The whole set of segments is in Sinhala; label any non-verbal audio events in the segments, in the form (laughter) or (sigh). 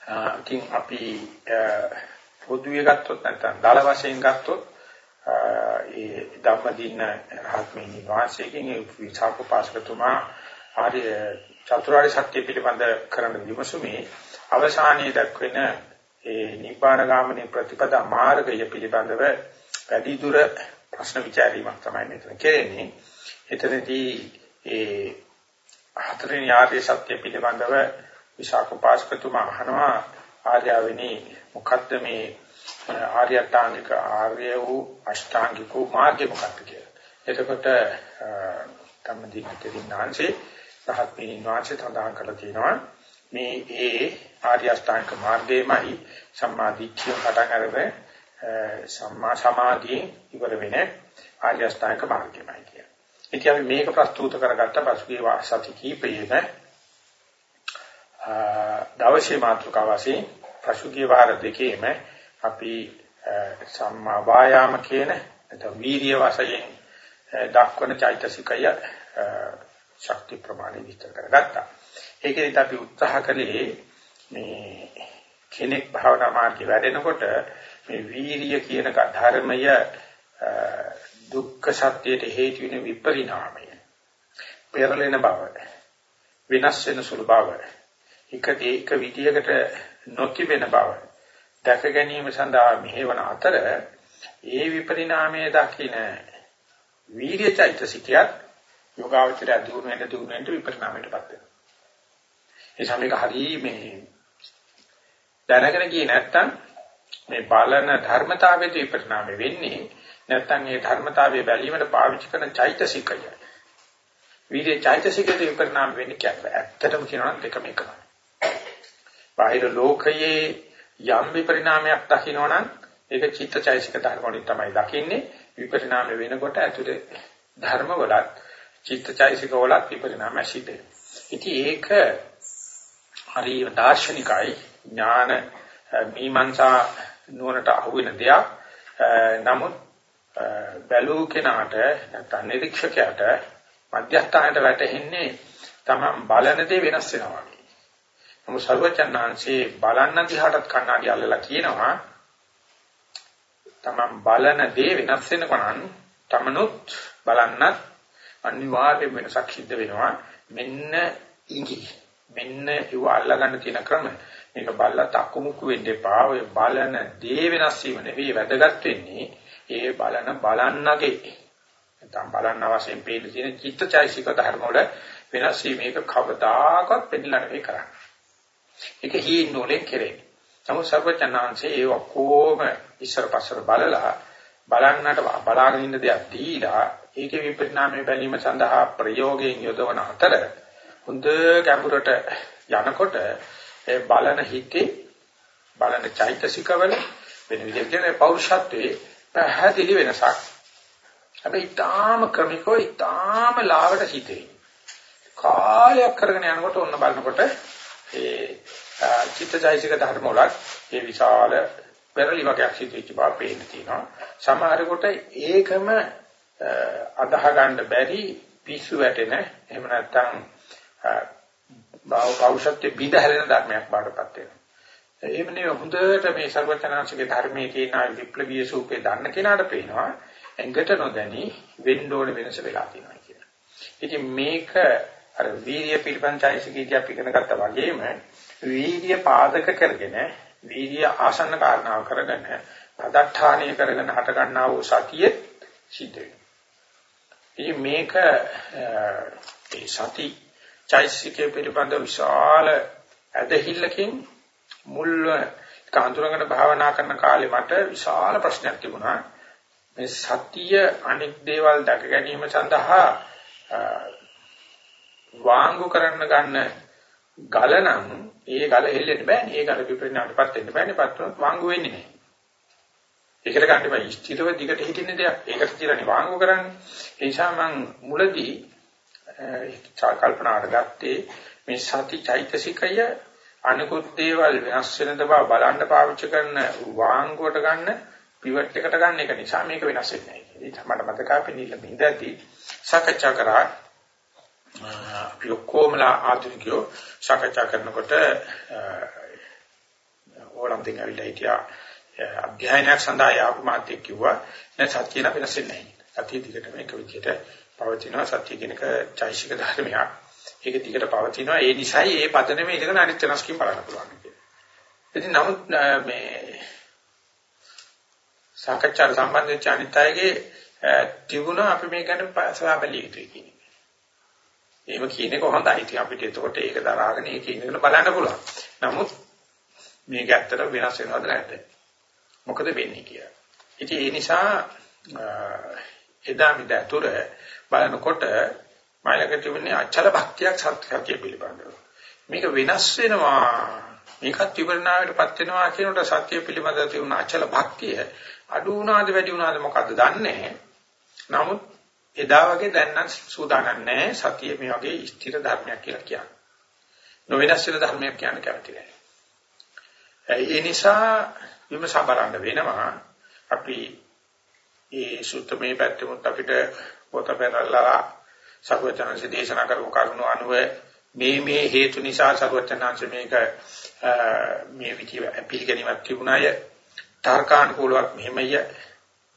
ඉතින් අපි පොදුවේ ගත්තොත් නැත්නම් දල වශයෙන් ගත්තොත් ඒ ධම්මදින රහත්මීනි වාසයෙන් ඒ විචාකෝපාසකතුමා ආර්ය චතුරාර්ය සත්‍ය පිළිබඳ කරන විමසුමේ අවසානයේ දක්වන ඒ නිබ්බාන ගාමිනී ප්‍රතිපදා මාර්ගය පිළිබඳව වැඩි දුර ප්‍රශ්න විචාරීමක් තමයි මෙතන කෙරෙන්නේ. එතනදී ඒ හතරෙනි ආර්ය සත්‍ය පිළිබඳව විශාඛපාස්කතුමා අහනවා ආර්යවෙනි මොකද්ද මේ ආර්ය අෂ්ටාංගික ආර්ය වූ අෂ්ටාංගික මාර්ගය මොකක්ද කියලා. එතකොට ධම්මදීපතිරින්නාංශේ රහත් පිරින්වාංශේ සඳහන් කරලා තියෙනවා මේ ඒ ආර්ය අෂ්ටාංගික මාර්ගයමයි සම්මා දිට්ඨිය පටන් අරගෙන සම්මා සමාධිය ඉවර වෙන ආර්ය අෂ්ටාංගික මාර්ගයමයි කියන්නේ. ඉතින් අපි මේක ප්‍රස්තුත කරගත්ත පසුගිය සති කීපයේම දවසේ මාතෘකාව වශයෙන් පසුගිය වාර දෙකේම අපි සම්මා වායාම කියන නැත්නම් වීර්ය වශයෙන් දක්වන චෛතසිකය ශක්ති ප්‍රමාණය විස්තර කරගත්තා. ඒකෙදිත් අපි උත්සාහ කළේ මේ කෙනෙක් භාවනා මාර්ගේ වැඩෙනකොට මේ වීර්ය කියන ධර්මය දුක්ඛ සත්‍යයට හේතු වෙන විපරිණාමය පෙරලෙන බව වෙනස් වෙන සුළු බව එක ඒක විදියකට නොතිබෙන බව දැක ගැනීම සඳහා මෙහෙවන අතර ඒ විපරිණාමයේ දකින වීර්ය චෛතසිකයත් යෝගාවචරය දිනු වෙන දිනු වෙන විපරිණාමයටපත් වෙනවා. ඒ සමේක හරි මේ දැනගෙන ගියේ නැත්තම් මේ බලන ධර්මතාවයේ විපරිණාමය වෙන්නේ නැත්තම් ඒ ධර්මතාවයේ බැලීමට පාවිච්චි කරන චෛතසිකය. වීර්ය චෛතසිකයේ විපරිණාම වෙන්නේ කියන්නේ ඇත්තටම කියනවා දෙකම එකමයි. බාහිර ලෝකයේ යම් විපරිණාමයක් දකින්නවනම් ඒක චිත්තචෛසික ධර්ම වලින් තමයි දකින්නේ. විපරිණාම වෙනකොට ඇතුලේ ධර්ම වලත් චිත්තචෛසික වලත් විපරිණාම සිද්ධ ඉතින් ඒක හරි දාර්ශනිකයි ඥාන මීමන්සා නුවණට අහු වෙන දෙයක්. නමුත් බැලූ කෙනාට නැත්නම් නිරීක්ෂකයාට මධ්‍යස්ථානයට වැටෙන්නේ තමන් බලන දේ වෙනස් වෙනවා. නමුත් සර්වචන්නාංශේ බලන්න දිහාටත් කණ්ණාඩි අල්ලලා කියනවා තමන් බලන දේ වෙනස් වෙනකන් තමනුත් බලන්නත් අනිවාර්ය වෙනසක් සිද්ධ වෙනවා. මෙන්න ඉඟි. මෙන්න ඒව අල්ලගන්න තියෙන ක්‍රම. මේක බල්ලා තක්මුක්කු වෙන්න එපා. ඔය බලන දේ වෙනස් වීම නෙවෙයි වැදගත් වෙන්නේ ඒ බලන බලන්නගේ. නැත්නම් බලන්න අවශ්‍යයෙන් පේන තියෙන චිත්තචෛසික ධර්ම වල වෙනස් වීම. මේක කවදාකවත් දෙන්නට නෙවෙයි කරන්නේ. ඒක හීන නෝලෙන් කෙරෙන්නේ. නමුත් සර්වචනාංශයේ ඒ ඔක්කොම ඉස්සර පස්සර බලලා බලන්නට බලාගෙන ඉන්න දෙයක් දීලා ඒකේ විපරිණාමය බැලීම සඳහා ප්‍රයෝගයෙන් යොදවන අතර හොඳ ගැඹුරට යනකොට ඒ බලන හිතේ බලන චෛතසිකවල වෙන විදිහට කියන පෞරුෂත්වයේ පැහැදිලි වෙනසක්. හැබැයි ඊටාම ක්‍රමිකව ඊටාම ලාවට හිතේ. කාලයක් කරගෙන යනකොට ඔන්න බලනකොට ඒ චිත්තජයසික ධර්ම වලත් ඒ විශාල පෙරලි වගේක් සිදුවෙච්ච බව පේන්න තියෙනවා. සමහරකට ඒකම අදාහ ගන්න බැරි පිස්සු වැටෙන එහෙම නැත්නම් බෞද්ධත්ව බිඳහැලෙන ධර්මයක් බාටපත් වෙනවා. එහෙම නෙවෙයි හොඳට මේ ਸਰවචනාංශික ධර්මයේ තියෙන විප්ලවීය සූපේ දන්න කෙනාට පේනවා එංගට නොදැනි වෙන්න ඕන වෙනස වෙලා තියෙනවා කියලා. ඉතින් මේක අර වීර්ය පිළිපංචයිසිකී අපි ඉගෙන ගත්තා වගේම වීර්ය පාදක කරගෙන වීර්ය ආසන්න කාරණාව කරගෙන පදඨානීය කරගෙන හට ගන්නා වූ සතිය සිද්ධ වෙනවා. මේක ඒ සති චෛසිකේ පිළිබඳ විශාල ඇදහිල්ලකින් මුල් කාන්තුරකට භාවනා කරන කාලේ මට විශාල ප්‍රශ්නයක් තිබුණා. මේ සතිය අනික් දේවල් දැක ගැනීම සඳහා වාංගු කරන්න ගන්න ගල නම් ඒ ගල හෙල්ලෙන්න බෑනේ. ඒ ගල විපරිණාමයටපත් වෙන්න බෑනේ. පත් වුණොත් වාංගු වෙන්නේ නැහැ. ඒකට ගන්න බෑ. ස්ථිරව දිගට හිටින්න දෙයක්. ඒකට තියලානේ වාංගු කරන්නේ. ඒ නිසා මම මුලදී කල්පනාවට ගත්තේ මේ සති චෛතසිකය අනිකුත් දේවල් වෙනස් වෙන බව බලන්න පාවිච්චි කරන වාංගුවට ගන්න පිවට් එකට ගන්න එක නිසා මේක වෙනස් වෙන්නේ නැහැ. ඒක මට මතකයි පිළිල බින්දදී සාකච්ඡා කරා අපි ඔක්කොමලා ආධුනිකයෝ සාකච්ඡා කරනකොට ඕලන්තෙන් ඇවිල්ලා හිටියා අධ්‍යයනයක් සඳහා යාපු මාත්‍යෙක් කිව්වා නෑ සත්‍ය නම් වෙනස් වෙන්නේ නැහැ. සත්‍ය දිගටම එක විදිහට පවතිනවා සත්‍ය කියනක චෛසික ධර්මයක්. ඒක දිගට පවතිනවා ඒ නිසායි ඒ පදනමේ ඉඳගෙන අනිත් වෙනස් කීම් බලන්න පුළුවන් කියලා. ඉතින් නමුත් මේ සාකච්ඡාට සම්බන්ධ වෙච්ච අනිත් අයගේ තිබුණා අපි මේ ගැන සාබලිය යුතුයි කියන එක. එහෙම කියන එක හොඳයි. ඉතින් අපිට එතකොට ඒක දරාගෙන ඒක ඉඳගෙන බලන්න පුළුවන්. නමුත් මේක ඇත්තට වෙනස් වෙනවද නැද්ද? මොකද වෙන්නේ කියලා. ඉතින් ඒ නිසා එදා මිද අතුර බලනකොට මයිලක තිබුණේ අචල භක්තියක් සත්‍යය පිළිබඳව. මේක වෙනස් වෙනවා. මේකත් විවරණාවටපත් වෙනවා කියනකොට සත්‍ය පිළිබඳව තිබුණ අචල භක්තිය අඩු වුණාද වැඩි වුණාද මොකද්ද දන්නේ නමුත් එදා වගේ දැන් නම් සූදානම් නැහැ. සතිය මේ වගේ ස්ථිර ධර්මයක් කියලා කියන්නේ. නොවෙනස් වෙන ධර්මයක් කියන්න කැමති නැහැ. ඒ නිසා විමසා බලන්න වෙනවා. අපි ඒ සුත්තමේ පැත්තෙමුත් අපිට පොත පෙරලා සර්වචනංශ දේශනා කරපු කරුණු අනුව මේ මේ හේතු නිසා සර්වචනංශ මේක මේ විදිහ පිළිගැනීමක් තිබුණාය. තර්කානුකූලවක් මෙහෙමය.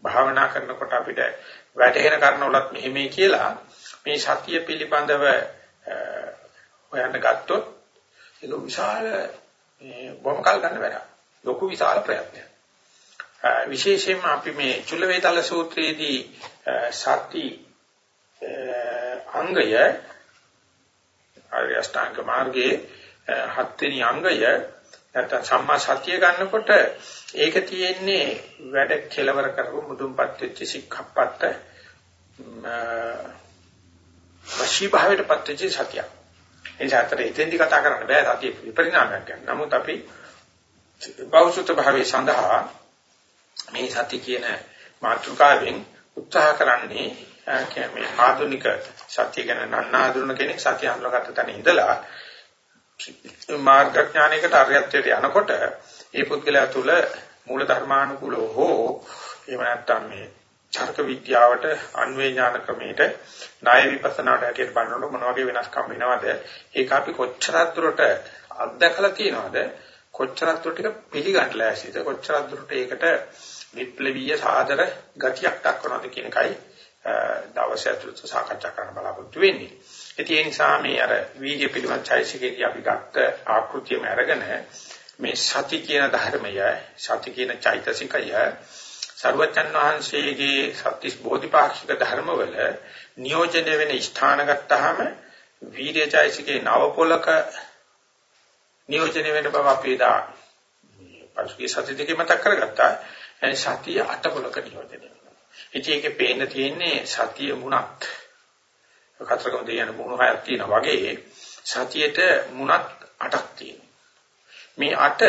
භාවනා කරනකොට අපිට වැටහෙන කරුණවලත් මෙහෙමයි කියලා මේ සතිය පිළිබඳව හොයන්න ගත්තොත් ඒක විශාල බොහොම කල් ගන්න වැඩක්. ලොකු විශාල ප්‍රයත්නයක්. විශේෂයෙන්ම අපි මේ චුල්ල වේතල සූත්‍රයේදී සති අංගය ආර්ය අෂ්ටාංග මාර්ගයේ හත්වෙනි අංගය නැත්නම් සම්මා සතිය ගන්නකොට ඒක තියෙන්නේ වැඩ කෙලවර කරපු මුදුන්පත් වෙච්ච සික්ඛප්පත්ත වශී භාවයට පත් වෙච්ච සතිය. ඒ නිසා එතෙන්දි කතා කරන්න බෑ සතිය විපරිණාමයක් ගැන. නමුත් අපි බෞසුත භාවයේ සඳහා මේ සති කියන මාතෘකාවෙන් උත්සාහ කරන්නේ මේ ආධුනික සත්‍ය ගැන නන්නාඳුන කෙනෙක් සත්‍ය අඳුරගත්ත තැන ඉඳලා මාර්ග ඥානයකට අරියත්වයට යනකොට ඒ පුද්ගලයා තුළ මූල ධර්මානුකූලව හෝ එහෙම නැත්නම් මේ චර්ක විද්‍යාවට අන්වේ ඥාන ක්‍රමයට ණය විපස්සනාට හැටියට බලනකොට මොන වගේ වෙනස්කම් වෙනවද? ඒක අපි කොච්චරක් දුරට අත්දැකලා තියෙනවද? කොච්චරක් දුරට ටික පිළිගන්න ලෑස්තිද? කොච්චරක් දුරට ඒකට විප්ලවීය සාදර ගතියක් දක්වනවද කියන එකයි දවස් ඇතුළත සාකච්ඡා කරන්න බලාපොරොත්තු වෙන්නේ. ඉතින් ඒ නිසා මේ අර වීර්ය පිළිබඳ චෛසිකේදී අපි ගත්ත ආකෘතියම අරගෙන මේ සති කියන ධර්මය සති කියන චෛතසිකය සර්වචන් වහන්සේගේ සත්‍තිස් බෝධිපාක්ෂික ධර්මවල නියෝජනය වෙන ස්ථාන ගත්තාම වීර්ය චෛසිකේ නව පොලක නියෝජනය වෙන බව අපි දා පසුගිය සති දෙකේ මතක් කරගත්තා. ඒ සතිය අට පොලක නියෝජනය ඉතින් ඒකේ පේන්න තියෙන්නේ සතිය මුණක්. කතරගම දෙයන මුණු හයක් තියෙනවා වගේ සතියේට මුණක් අටක් තියෙනවා. මේ අට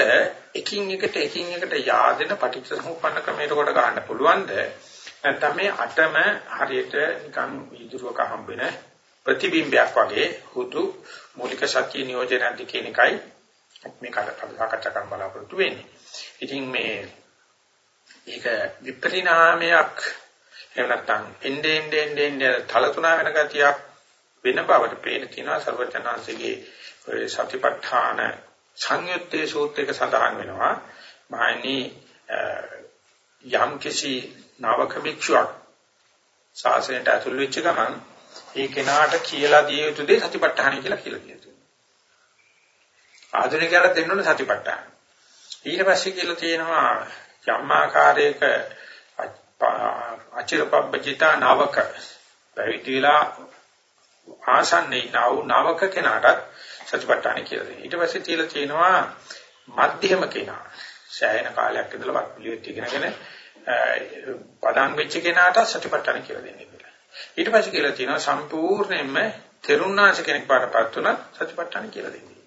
එකින් එකට එකින් එකට yaadෙන පටිච්චසමුප්පන්න ක්‍රමයට කොට ගන්න පුළුවන්ද? නැත්නම් මේ අටම හරියට නිකන් විදුරුවක හම්බෙන ප්‍රතිබිම්බයක් වගේ හුදු මූලික සත්‍ය නියෝජනයක්ද කියන එකයි මේ කතා කරන්න බලාපොරොත්තු වෙන්නේ. ඉතින් මේ ඒක විපරිණාමයක් එහෙම නැත්නම් එnde ende ende ende තලතුණා වෙන ගතියක් වෙන බවට පේන තියෙනවා සර්වඥාන්සේගේ ඔය සතිපට්ඨාන සංයුත්තේ සූත්‍රයක සඳහන් වෙනවා මහණනි යම් කිසි නාවක භික්ෂුවක් ශාසනයට ඇතුල් වෙච්ච ගමන් ඒ කෙනාට කියලා දිය යුතු දේ සතිපට්ඨාන කියලා කියලා කියනවා. ආධුනිකයන්ට දෙන්න ඕනේ සතිපට්ඨාන. ඊට පස්සේ කියලා තියෙනවා යම් ආකාරයක අචිරපබ්බජිතා නාවක පැවිදිලා ආසන්නේ නව නාවක කෙනාට සතිපට්ඨාන කියලා දෙනවා. ඊට පස්සේ තියලා තියෙනවා මධ්‍යම කෙනා. සෑහෙන කාලයක් ඉඳලා වත් පිළිවෙත් ඉගෙනගෙන පදන් වෙච්ච කෙනාට සතිපට්ඨාන කියලා දෙන්නේ කියලා. ඊට පස්සේ කියලා තියෙනවා සම්පූර්ණයෙන්ම තෙරුණාංශ කෙනෙක් පාටපත් උනත් සතිපට්ඨාන කියලා දෙන්නේ.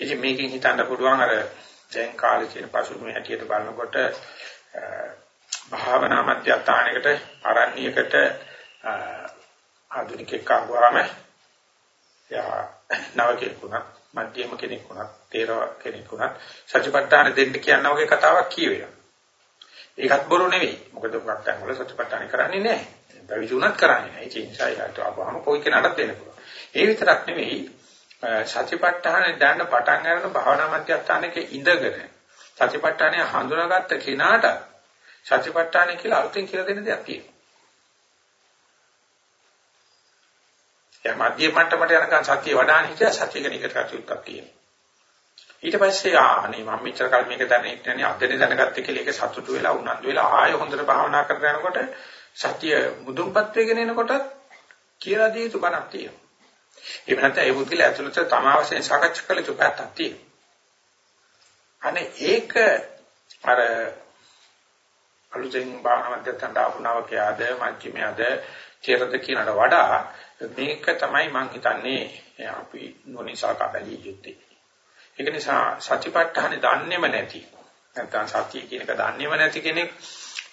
ඉතින් මේකෙන් හිතන්න පුළුවන් අර දැන් කාලේ කියන පසුබිම හැටියට බලනකොට භාවනා මධ්‍යස්ථානයකට ආරණ්‍යයකට ආධුනිකෙක් ආවම යා නවකෙක් වුණා මධ්‍යම කෙනෙක් වුණා තේරව කෙනෙක් වුණා සත්‍යපට්ඨාන දෙන්න කියන වගේ කතාවක් කියවෙනවා. ඒකත් බොරු නෙවෙයි. මොකද උගත්තන් වල සත්‍යපට්ඨාන කරන්නේ නැහැ. පැවිදි වුණත් කරන්නේ නැහැ. ඒ නිසා යාට ආවම කොයි කෙනාටත් දෙන්න පුළුවන්. ඒ විතරක් නෙවෙයි සතිපට්ඨාන දැනන පටන් ගන්න භාවනා මධ්‍යස්ථානයේ ඉඳගෙන සතිපට්ඨානය හඳුනාගත්ත කෙනාට සතිපට්ඨානය කියලා අලුතෙන් කියලා දෙන්න දෙයක් තියෙනවා. එයා මධ්‍ය මට්ටමට යනකම් සතිය වඩාන හිටියා සතිය කෙනෙක් කටයුත්තක් තියෙනවා. ඊට පස්සේ ආනේ මම මෙච්චර කල් මේක දැනෙන්නේ නැන්නේ අදනේ දැනගත්තේ කියලා ඒක සතුටු වෙලා උනන්දු වෙලා ආයෙ හොඳට භාවනා කරගෙන යනකොට සතිය මුදුන්පත් වෙගෙන එනකොට කියලා දී යුතු බණක් තියෙනවා. එහෙම නැත්නම් ඒ බුද්ධිල ඇතුළත තම අවශ්‍යයෙන් සාකච්ඡා කළ යුතු පැත්තක් තියෙනවා. අනේ ඒක අර අලුතෙන් භාවනා මධ්‍යස්ථානට ආපු නවකයාද මජ්ක්‍ධිමයාද චේරද කියනට වඩා මේක තමයි මම හිතන්නේ. අපි නොනිසාකා බැලිය යුත්තේ. ඒක නිසා සතිපට්ඨානේ දන්නේම නැති. නැත්නම් සතිය කියන එක දන්නේම නැති කෙනෙක්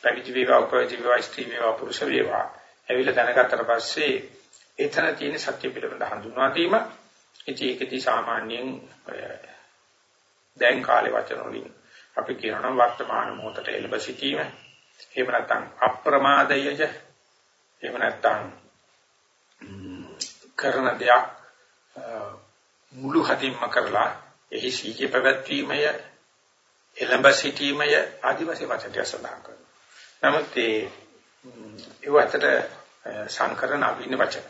පැවිදි වේවා උපවිදි වේවා ස්ත්‍රී වේවා පුරුෂ වේවා ඇවිල්ලා දැනගත්තට පස්සේ එතන තියෙන සත්‍ය පිළිබඳ හඳුන්වා දීම. ඉතින් ඒකදී සාමාන්‍යයෙන් දැන් කාලේ වචන වලින් අපි කියනවා වර්තමාන මොහොතට එළඹ සිටීම. එහෙම නැත්නම් අප්‍රමාදයය. එහෙම නැත්නම් කරන දෙයක් මුළු හදින්ම කරලා එහි සීජේ පැවැත්වීමය එළඹ සිටීමය ආදිවාසී වචනය සඳහන් කරනවා. නමුත් ඒ ඒවට සංකරණ අවින්න වචන.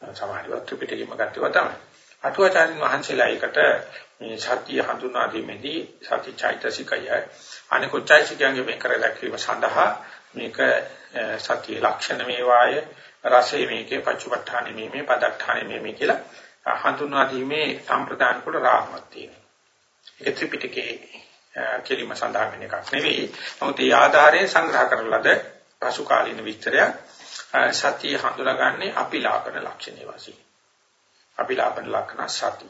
සමාධිවත් ත්‍රිපිටකෙම ගත්තව තමයි. අටුවාචාරින් වහන්සේලා එකට මේ සත්‍ය හඳුනා දීමේදී සති චෛතසිකය අනිකුත් චෛතසිකයන්ගේ මේ කර දැක්වීම සඳහා මේක සත්‍ය ලක්ෂණ මේවාය රසයේ මේකේ පච්චපට්ඨානෙ මේ මේ පදට්ඨානෙ මේ මේ කියලා හඳුනා දීමේ සම්ප්‍රදාන කුල රාමයක් තියෙනවා. ඒක ත්‍රිපිටකයේ කෙලිම සඳහන් වෙන එකක් නෙවෙයි. නමුත් ඒ ආධාරයෙන් සංග්‍රහ කරන ලද පසු කාලීන විස්තරයක් සතිය හඳුනාගන්නේ අපිලාපන ලක්ෂණේ වශයෙන්. අපිලාපන ලක්ෂණ සති.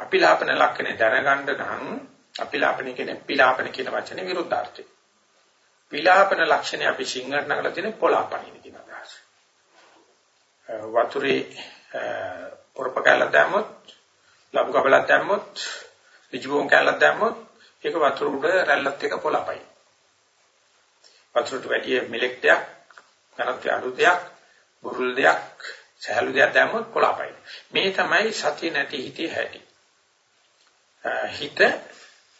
අපිලාපන ලක්ෂණේ දැනගන්න නම් අපිලාපන කියන්නේ පිලාපන කියන වචනේ විරුද්ධාර්ථය. පිලාපන ලක්ෂණේ අපි සිංහලට නගලා තියෙන පොලාපනින කියන අදහස. වතුරේ පොරප කැලක් දැම්මොත්, ලබු කබලක් දැම්මොත්, ඍජුවෝන් කැලක් දැම්මොත් ඒක වතුර උඩ රැල්ලත් එක පොළපයි. වතුරට වැඩි මෙලෙක් දෙයක්, කරත් අඩු දෙයක්, බුරුල් දෙයක්, සහැලු දෙයක් දැම්මොත් පොළපයි. මේ තමයි සතිය නැති හිතේ හැටි. හිත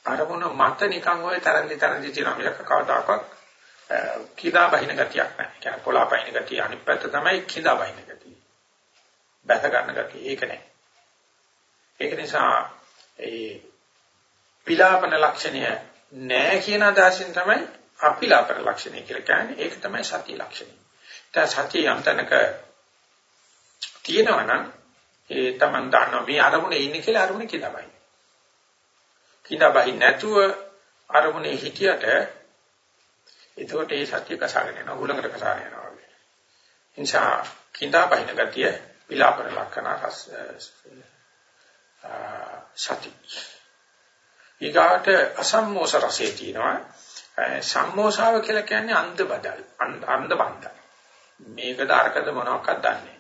අරමුණ මත නිකන් ඔය තරන්දි තරන්දි තියෙන මිලක කවදාකවත් කිදා බහින ගතියක් නැහැ. කියන්නේ පොළපයින් ගතිය අනිත් පැත්ත තමයි කිදා බහින ගතිය. බැස ගන්න ගතිය ඒක නැහැ. ඒක නිසා ඒ පිලාපන ලක්ෂණය නෑ කියන අදහසින් තමයි අපිලාපන ලක්ෂණය කියලා කියන්නේ. ඒක තමයි සතිය ලක්ෂණය. දැන් සතිය යම් තැනක තියෙනවා නම් ඒ Taman දන්නවා මේ අරමුණේ ඉන්නේ කියලා අරමුණ කියලා බයි. කිඳා බයි නැතුව අරමුණේ හිටියට එතකොට ඒ සත්‍ය කසාගෙන යනවා උලඟට කසාගෙන යනවා වගේ. නිසා කිඳා බයින ගතිය විලාපන ලක්ෂණ සති. ඊගාට අසම්මෝස රසය තියෙනවා. සම්මෝසාව කියලා කියන්නේ අන්ධ බදල් අන්ධ බන්ධ. මේකද අරකද මොනවක්වත් දන්නේ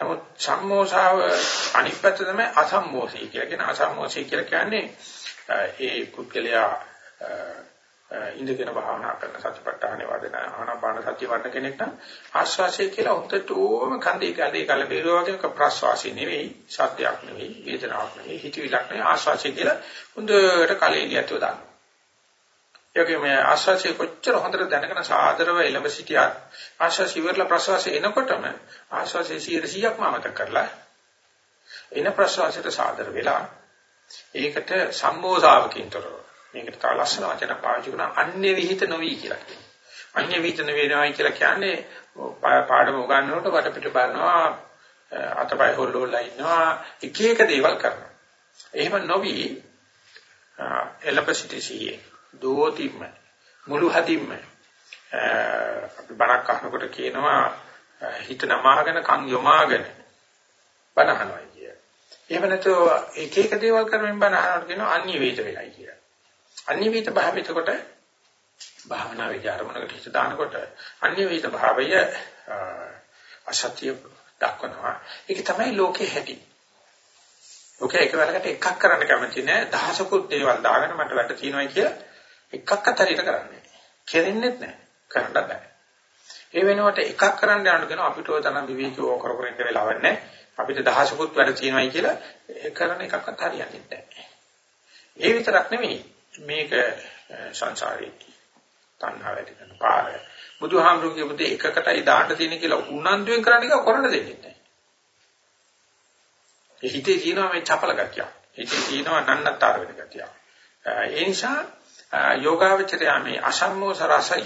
නමුත් සම්මෝසාව අනිත් පැත්ත තමයි අසම්මෝසී කියලා කියන අසම්මෝසී කියලා කියන්නේ ඒ කුක්කලියා ඉන්ද්‍රගෙන භාවනා කරන සතිපට්ඨාන වදන ආනාපාන සතිය වඩන කෙනෙක්ට ආශ්වාසය කියලා උත්තටෝම කන්දේ කන්දේ කල බේරුවා වගේ ප්‍රශ්වාසය නෙවෙයි සත්‍යයක් නෙවෙයි වේදනාවක් නෙවෙයි හිතවිලක් නෙවෙයි ආශ්වාසය කියලා හොඳට කලෙලියත්ව දාන්න. ඒකේ මේ ආශ්වාසය කොච්චර හොඳට දැනගෙන සාදරව එළඹ සිටියත් ආශ්වාසය ඉවරලා ප්‍රශ්වාසය එනකොටම ආශ්වාසය 100%ක්ම අමතක කරලා එන ප්‍රශ්වාසයට සාදර වෙලා ඒකට සම්මෝධාවකින්තරව මේකට තව ලස්සන වචන පාවිච්චි කරනවා අන්‍ය විහිිත නොවි කියලා කියනවා. අන්‍ය විහිිත නොවේනවායි කියලා කියන්නේ පාඩම උගන්වනකොට වටපිට බලනවා අතපය හොල්ලෝලා ඉන්නවා එක එක දේවල් කරනවා. එහෙම නොවි එලපසිටිසියේ දෝතිම්ම මුළු හදින්ම අපි බණක් අහනකොට කියනවා හිත නමාගෙන කන් යොමාගෙන බණහනවා කිය. එහෙම නැත්නම් එක එක දේවල් කරමින් බණහනකොට කියනවා අන්‍ය වේද වෙලයි කියලා. අනිවිත භාවිතකොට භාවනාවේ ආරමුණකට හිත දානකොට අනිවිත භාවය අසත්‍ය දක්වනවා. ඒක තමයි ලෝකේ හැටි. ලෝකේ එකවරකට එකක් කරන්න කැමති නෑ දහසකුත් දේවල් දාගෙන මට වැඩ තියෙනවා කියලා එකක්වත් හරියට කරන්නේ නෑ. කෙරෙන්නේ නැහැ. කරන්න බෑ. ඒ වෙනුවට එකක් කරන්න යන්න දෙනවා අපිට ඔය තරම් විවේකීව කර කර ඉන්න වෙලාවක් නැහැ. අපිට දහසකුත් වැඩ තියෙනවායි කියලා කරන එකක්වත් හරියන්නේ නැහැ. ඒ විතරක් නෙමෙයි මේක සංසාරේ තණ්හාව ඇති කරන පාර. බුදුහාමුදුරු කියපු දේ එකකටයි දාන්න තියෙන කියලා උනන්දුවෙන් කරන්න එක කරන්න දෙන්නේ නැහැ. ඒ හිතේ තියෙනවා මේ චපල ගතිය. හිතේ තියෙනවා නන්නතර වෙන ගතිය. ඒ නිසා යෝගාවචරය මේ අසම්මෝස රසය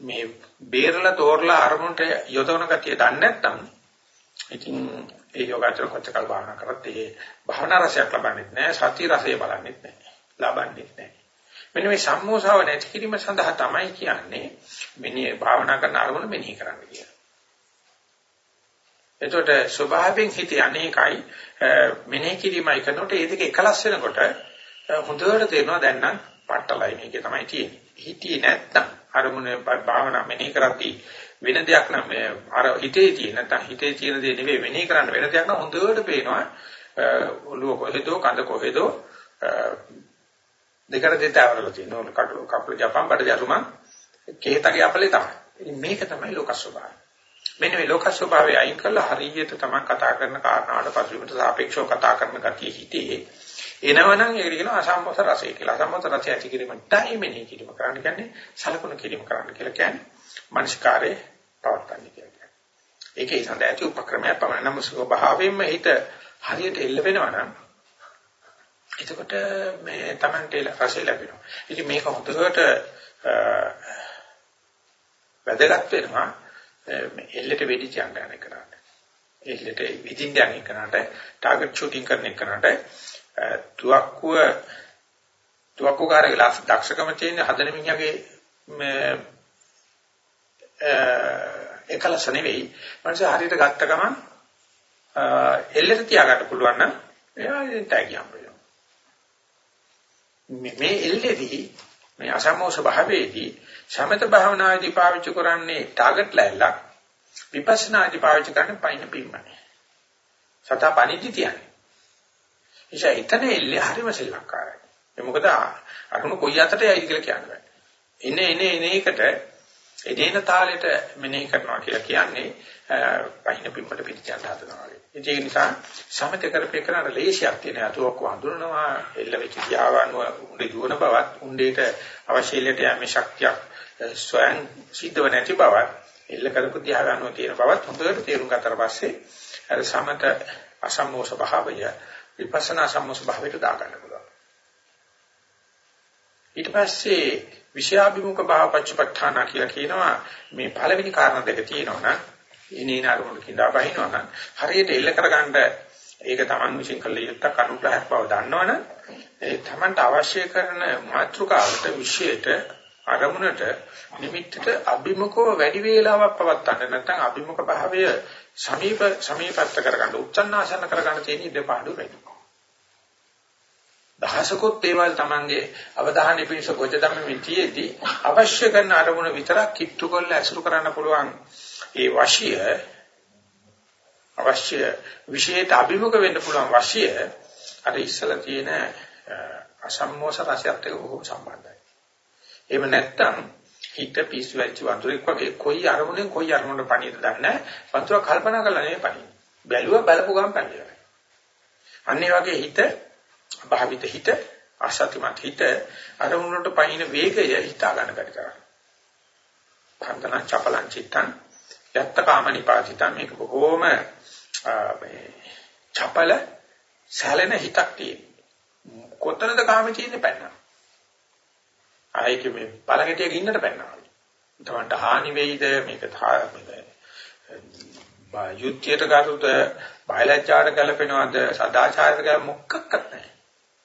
මේ බේරලා තෝරලා අරමුණට යොදවන ගතිය දන්නේ නැත්නම් ඉතින් ඒ යෝගාචර කොච්චර භාවනා කරත් ඒ භාවනා රසයක් ලබන්නේ නැහැ සති රසය බලන්නේ නැහැ ලබන්නේ නැහැ මෙන්න මේ සම්මෝසාව නැති කිරීම සඳහා තමයි කියන්නේ මෙන්න භාවනා කරන අරමුණ මෙනෙහි කරන්න කියලා. එතකොට ස්වභාවයෙන් හිත අනේකයි මෙනෙහි කිරීමයි කරනකොට ඒ දෙක එකලස් වෙනකොට හොඳට තේරෙනවා දැන් නම් පට්ටලයි මේකේ තමයි තියෙන්නේ. හිතියේ නැත්තම් අරමුණ භාවනා මෙනෙහි කරද්දී වෙන දෙයක් නම් අර හිතේ තියෙන නැත්නම් හිතේ තියෙන දේ නෙවෙයි මෙනෙහි කරන්න වෙන දෙයක් නම් හොඳට පේනවා. ඔළුව කොහෙදෝ කඳ කොහෙදෝ දෙකට දෙතාවරලා තියෙනවා. කටු කප්පල ජපන් බඩ ජරුම කේතගේ අපලේ තමයි. මේක තමයි ලෝක ස්වභාවය. මෙන්න මේ ලෝක ස්වභාවය අයින් කළා හරියට තමයි කතා කරන කාරණාවට පසුබිමට සාපේක්ෂව කතා කරන ගතිය හිතේ එනවනම් ඒකට කියනවා අසම්මත රසය කියලා. අසම්මත රසය ඇති කිරීමටයි මෙනෙහි කිරීම කරන්න කියන්නේ සලකුණු කිරීම කරන්න කියලා කියන්නේ මනස්කාරේ පවත්තන්නේ කියලා කියන්නේ. ඒකේ සඳහන් ඇති උපක්‍රමයක් පමණ නම් ස්වභාවයෙන්ම හිත හරියට එල්ල වෙනවා නම් එතකොට මේ Tamante රසය ලැබෙනවා. ඉතින් මේක හොඳට වැදගත් වෙනවා මේ එල්ලට වෙඩි තියන්න යන කරාට. එල්ලට විදින්න යන කරාට ටාගට් ෂූටින් කරන කරාට තුවක්කුව තුවක්කුකාරගේ දක්ෂකම තියෙන හදන මිනිහගේ එකලස නෙවෙයි. මනස හරියට ගත්ත ගමන් එල්ලෙට තියාගන්න පුළුවන් නම් එයා ඉතින් ටැගියම් වෙනවා. මේ එල්ලෙදී මේ අසමෝස භාවයේදී සමත භාවනාදී පාවිච්චි කරන්නේ ටාගට් ලැල්ලක් විපස්සනාදී පාවිච්චි කරන්නේ පයින් පිම්මනේ. සතා පණිදි තියන්නේ. නිසා එතන එල්ලේ හරිම සෙල්ලක්කාරයි. ඒ මොකද අරුණ කොයි අතට යයිද කියලා කියන්න බෑ. එනේ එනේ එනේ එකට එදේන තාලෙට මෙනෙහි කරනවා කියලා කියන්නේ පහින පිම්මට පිටිචාට හදනවා වගේ. ඒ නිසා සමත කරපේ කරන ලේසියක් තියෙන අතුවක් වඳුරනවා එල්ල වෙච්ච දියාවන්ව උණ්ඩේ දුවන බවත් උණ්ඩේට අවශ්‍ය ලෙට යමේ ශක්තියක් ස්වයං සිද්ධව නැති බවත් එල්ල කරපු දියාවන්ව තියෙන බවත් හොඳට තේරුම් ගත්තට පස්සේ අර සමත අසම්මෝෂ භාවය විපස්සනා සම්මෝෂ භාවයට දාගන්න පුළුවන්. ඊට පස්සේ විෂයාභිමුඛ භාවපච්චපඨාන කියලා කියනවා මේ පළවෙනි කාරණා දෙක තියෙනවා නම් ඉනේන අරමුණු කිඳා බහිනවා නම් හරියට එල්ල කරගන්න ඒක Taman විශ්ින් කළ යුත්තක් අනුග්‍රහයක් බව දන්නවනම් ඒ Tamanට අවශ්‍ය කරන මාතෘකාවට විශේෂයට අරමුණට නිමිත්තට අභිමුඛව වැඩි වේලාවක් පවත්තන්න නැත්නම් අභිමුඛ භාවය සමීප සමීපත්ත කරගන්න උච්චන්නාසන කරගන්න තියෙන ඉඩපාඩු වැඩි. දහසකොත් ඒවල් Tamange අවධානය පිණිස ගොජ ධම්මෙන් තියේදී අවශ්‍ය කරන අරමුණ විතරක් කිට්ටු කරලා ඇසුරු කරන්න පුළුවන් ඒ වශය අවශ්‍ය විශේෂයට අභිමුඛ වෙන්න පුළුවන් වශය අර ඉස්සලා තියෙන අසම්මෝස රසයත් එක්ක බොහොම සම්බන්ධයි. එහෙම නැත්නම් හිත පිස්සු වෙච්ච වතුරෙක් වගේ කොයි අරමුණෙන් කොයි අරමුණට පණියද දන්නේ නැහැ. වතුර කල්පනා කරලා නෙවෙයි පණින්නේ. බැලුවා බලපු ගමන් පණිනවා. අන්න ඒ වගේ හිත භාවිත හිත අසතිමත් හිත අරමුණට පයින් වේගය හිතා ගන්න බැරි කරා. භන්තන චපලං චිත්තං යත්ත කාමනිපාතිතං මේක බොහෝම මේ චපල සැලෙන හිතක් තියෙන. කොතනද කාමේ තියෙන්නේ පැන්නා. ආයේ මේ බලගටිය ගින්නට පැන්නා. තමන්ට හානි වෙයිද මේක මේක යුද්ධයට කරුද බයලජ්ජාට ගැලපෙනවද සදාචාරයට ගැල මොකක්වත් නැහැ.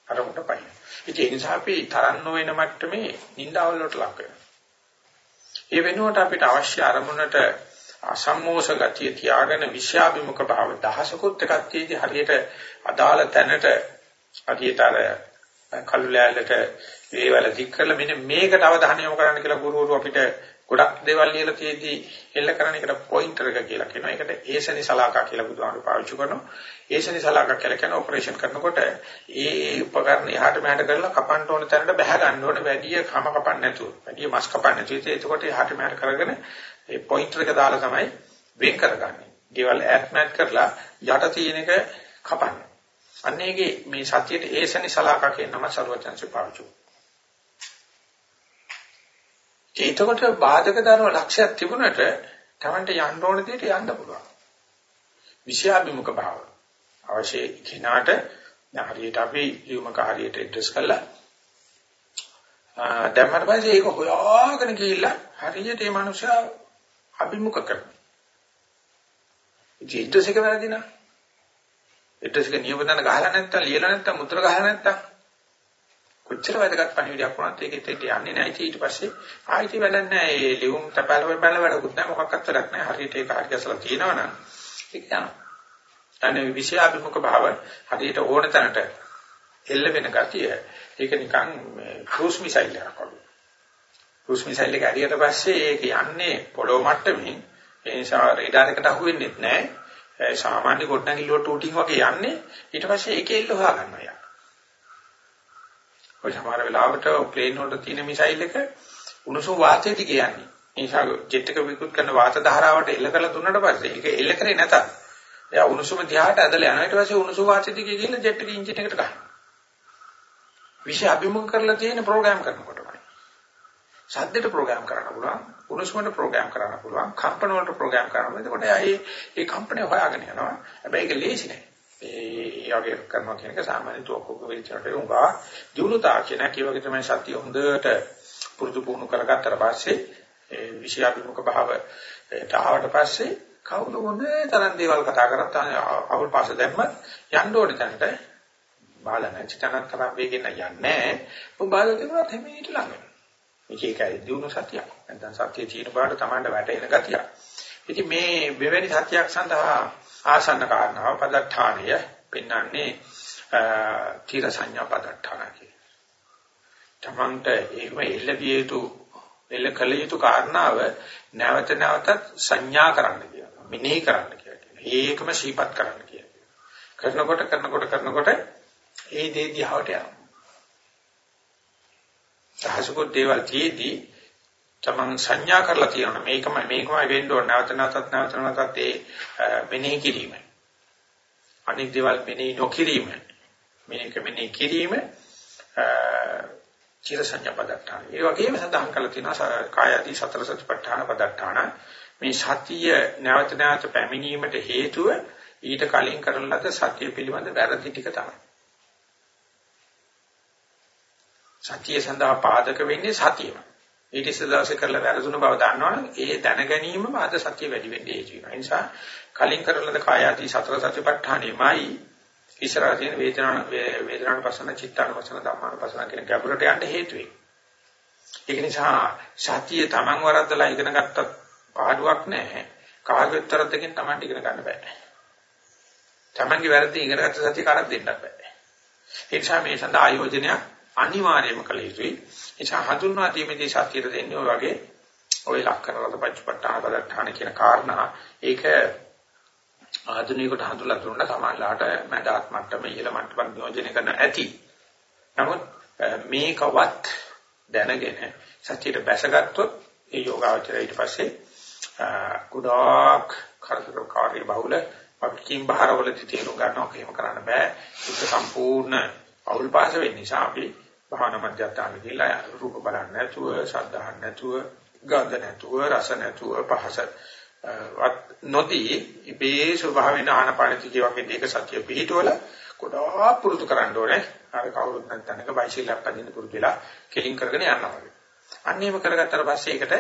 අර උට පයින්. ඉතින් ඒ නිසා අපි තරන්න නොවන මට්ටමේ නින්දාවල් වලට ලක් වෙනවා. ඒ වෙනුවට අපිට අවශ්‍ය අරමුණට අසම්මෝෂ ගතිය තියාගෙන විශ්‍යාභිමුඛ භාව දහසකුත් එකක් තියෙදි හරියට අදාළ තැනට හරියට අර කල්ුලෑල්ලට වේවල දික් කරලා මෙන්න මේකට අවධානය යොමු කරන්න කියලා ගුරුවරු අපිට ගොඩක් දේවල් ලියලා තියෙද්දි එල්ල කරන එකට පොයින්ටර් එක කියලා කියනවා. ඒකට ඒසනි සලාකා කියලා බුදුහාමුදුරු පාවිච්චි කරනවා. ඒසනි සලාකා කියලා කියන ඔපරේෂන් කරනකොට ඒ උපකරණ එහාට මෙහාට කරලා කපන්න ඕන තැනට බැහැ ගන්න ඕනේ. වැඩි කම කපන්න නැතුව. වැඩි මස් කපන්න නැතුව. ඒකකොට එහාට මෙහාට කරගෙන ඒ පොයින්ටර් එක දාලා තමයි වෙන් කරගන්නේ. ගෙවල් ඈත් මෑත් කරලා යට තියෙන එක කපන්නේ. අන්නේගේ මේ සතියේ ඒසනි සලාකා කියන නම ਸਰවඥංශ පාවිච්චි. ඒකකොට බාධක ධර්ම ලක්ෂයක් තිබුණට Tamanට යන්න ඕන දෙයට යන්න පුළුවන්. විෂයාභිමුඛ භාව. අවශ්‍ය කෙනාට හරියට අපි ලියුමක හරියට ඇඩ්‍රස් කළා. දැම්මට පස්සේ ඒක හොයාගෙන ගිහිල්ලා හරියට මේ මනුස්සයා අභිමුඛ කරනවා. ඉතින් ඇඩ්‍රස් එක වැරදිනා. ඇඩ්‍රස් එක නියම දන්න ගහලා නැත්තම් ලියලා නැත්තම් මුද්‍ර ගහලා නැත්තම් කොච්චර වැදගත් පණිවිඩයක් වුණත් ඒකෙත් යන්නේ නැහැ. ඊට පස්සේ ආයිති වැඩක් නැහැ. ඒ ලියුම් තපාල වෙබල වැඩකුත් නැහැ. මොකක්වත් වැඩක් නැහැ. හරියට ඒක හරි ගැසලා තියෙනවනම් ඒක යනවා. අනේ විෂයාභිමුඛ භාව හරියට ඕන තැනට එල්ල වෙන ගතිය. ඒක නිකන් ක්‍රූස් මිසයිල් එකක් වගේ. ක්‍රූස් මිසයිල් එක ඇරියට පස්සේ ඒක යන්නේ පොළොව මට්ටමින්. ඒ නිසා රේඩාර් එකට අහු වෙන්නේ නැහැ. සාමාන්‍ය කොට්ටන්ගිල්ලුවට ටූටින් වගේ යන්නේ. ඊට පස්සේ ඒකේ එල්ල හොයා ගන්නවා යා. ඔය සමහර වෙලාවට ප්ලේන් වල තියෙන මිසයිල් එක උණුසුම් වාතය දිගේ යන්නේ. ඒ නිසා ජෙට් එක විකුත් කරන වාත ධාරාවට එල්ල කරලා දුන්නට පස්සේ ඒක එල්ල කරේ නැතත් එයා උණුසුම දිහාට ඇදලා යනවා. ඊට පස්සේ උණුසුම් වාතය දිගේ ගිහින් ජෙට් එකේ එන්ජින් එකට ගහනවා. විෂය අභිමුඛ කරලා තියෙන ප්‍රෝග්‍රෑම් කරනකොටමයි. සද්දෙට ප්‍රෝග්‍රෑම් කරන්න පුළුවන්. උණුසුමට ප්‍රෝග්‍රෑම් කරන්න පුළුවන්. කම්පන වලට ප්‍රෝග්‍රෑම් කරන්න පුළුවන්. එතකොට ඒ ඒ කම්පණය හොයාගෙන යනවා. හැබැයි ඒක ලේසි නෑ. ඒ වගේ කරනවා කියන එක සාමාන්‍ය තෝකක වෙච්චට උඟා දිනු තාක්ෂණයක් ඒ වගේ තමයි සත්‍ය හොඳට පුරුදු පුහුණු කරගත්තට පස්සේ ඒ විෂයාභිමුඛ භාවයට ආවට පස්සේ කවුරු මොනේ තරම් දේවල් කතා කරත් අවුල් පාස දැම්ම යන්න ඕනේ තැනට. බාල නැති තැනක් තරම් වේගෙන් යන්නේ. නැහැ උඹ බාල දෙනවා හැමීට ළඟ. මේක ඒකයි දිනු සත්‍යයක්. නැත්නම් සත්‍ය චීන බාට Tamanda වැටෙන ගතියක්. ඉතින් මේ මෙවැනි සත්‍යයක් සඳහා ආසන්න කාරණාව පදඨානය පෙන්වන්නේ තීර සංඥා පදඨාන කියන. තමන්ට ඒකම එල්ල විය යුතු එල්ල කළ යුතු කාරණාව නැවත නැවතත් සංඥා කරන්න කියනවා. මෙනෙහි කරන්න කියනවා. ඒකම ශීපත් කරන්න කියනවා. කරනකොට කරනකොට කරනකොට ඒ දේ දිහාට යනවා. සහසුකෝ දේවල් තියේදී තමන් සංඥා කරලා තියෙනවා. මේකම මේකමයි වෙන්න ඕන. නැවත නැවතත් නැවත නැවතත් ඒ මෙනෙහි කිරීම. අනිත් දේවල් මෙනෙහි නොකිරීම. මේක මෙනෙහි කිරීම චිර සංඥා පදට්ටාන. ඒ වගේම සඳහන් කරලා තියෙනවා කායදී සතර සතිපට්ඨාන පදට්ටාන. මේ සතිය නැවත නැවත පැමිණීමට හේතුව ඊට කලින් කරන ලද සතිය පිළිබඳ වැරදි ටික තමයි. සතිය සඳහා පාදක වෙන්නේ සතියමයි. ඊට ඉස්සෙල් දවසේ කරලා වැරදුන බව දන්නවනම් ඒ දැන ගැනීමම අද සත්‍ය වැඩි වෙන්නේ ඒ කියනවා. ඒ නිසා කලින් කරලද කායාති සතර සතිපට්ඨානෙමයි ඉස්සරහ තියෙන වේදනාන වේදනානුපස්සන චිත්තානුපස්සන ධම්මානුපස්සන කියන ගැඹුරට යන්න හේතු වෙයි. ඒක නිසා සත්‍ය තමන් වරද්දලා ඉගෙන ගත්තත් පාඩුවක් නැහැ. කාගෙතරදකින් තමන් ඉගෙන ගන්න බෑ. තමන්ගේ වැරදි ඉගෙන ගත්ත සත්‍ය කරක් දෙන්නත් බෑ. ඒ නිසා මේ සඳහා ආයෝජනයක් අනිවාර්යයෙන්ම කළ යුතුයි. නිසා හඳුන්වා දීමේදී සත්‍යයට දෙන්නේ ඔය වගේ ඔය ලක්කරලද පච්චපට්ඨාන පදට්ඨාන කියන කාරණා ඒක ආධුනිකයට හඳුලා දුන්න සමාජලාට මඩාත් මට්ටම ඉහළ මට්ටම නියෝජනය කරන්න ඇති. නමුත් මේකවත් දැනගෙන සත්‍යයට බැසගත්තොත් ඒ යෝගාවචරය ඊට පස්සේ ගොඩාක් කරදරකාරී බහුල වකින් බහරවලදී තේරුම් ගන්නවා කියම කරන්න බෑ. ඒක සම්පූර්ණ අවුල් පාස වෙන්න නිසා අපි භාවනා මධ්‍යස්ථාන ගිහිලා රූප බලන්නේ නැතුව, ශබ්ද අහන්නේ නැතුව, ගන්ධ නැතුව, රස නැතුව, පහස නොදී ඉබේ ස්වභාවයෙන් ආනපානති වගේ දෙක සත්‍ය පිළිටවල කොටා පුරුදු කරන්න ඕනේ. අර කවුරුත් නැත්නම්ක බයිසිකලයක් පදින්න පුරුදු වෙලා කෙලින් කරගෙන යනවා වගේ. අන්නේම කරගත්තට පස්සේ ඒකට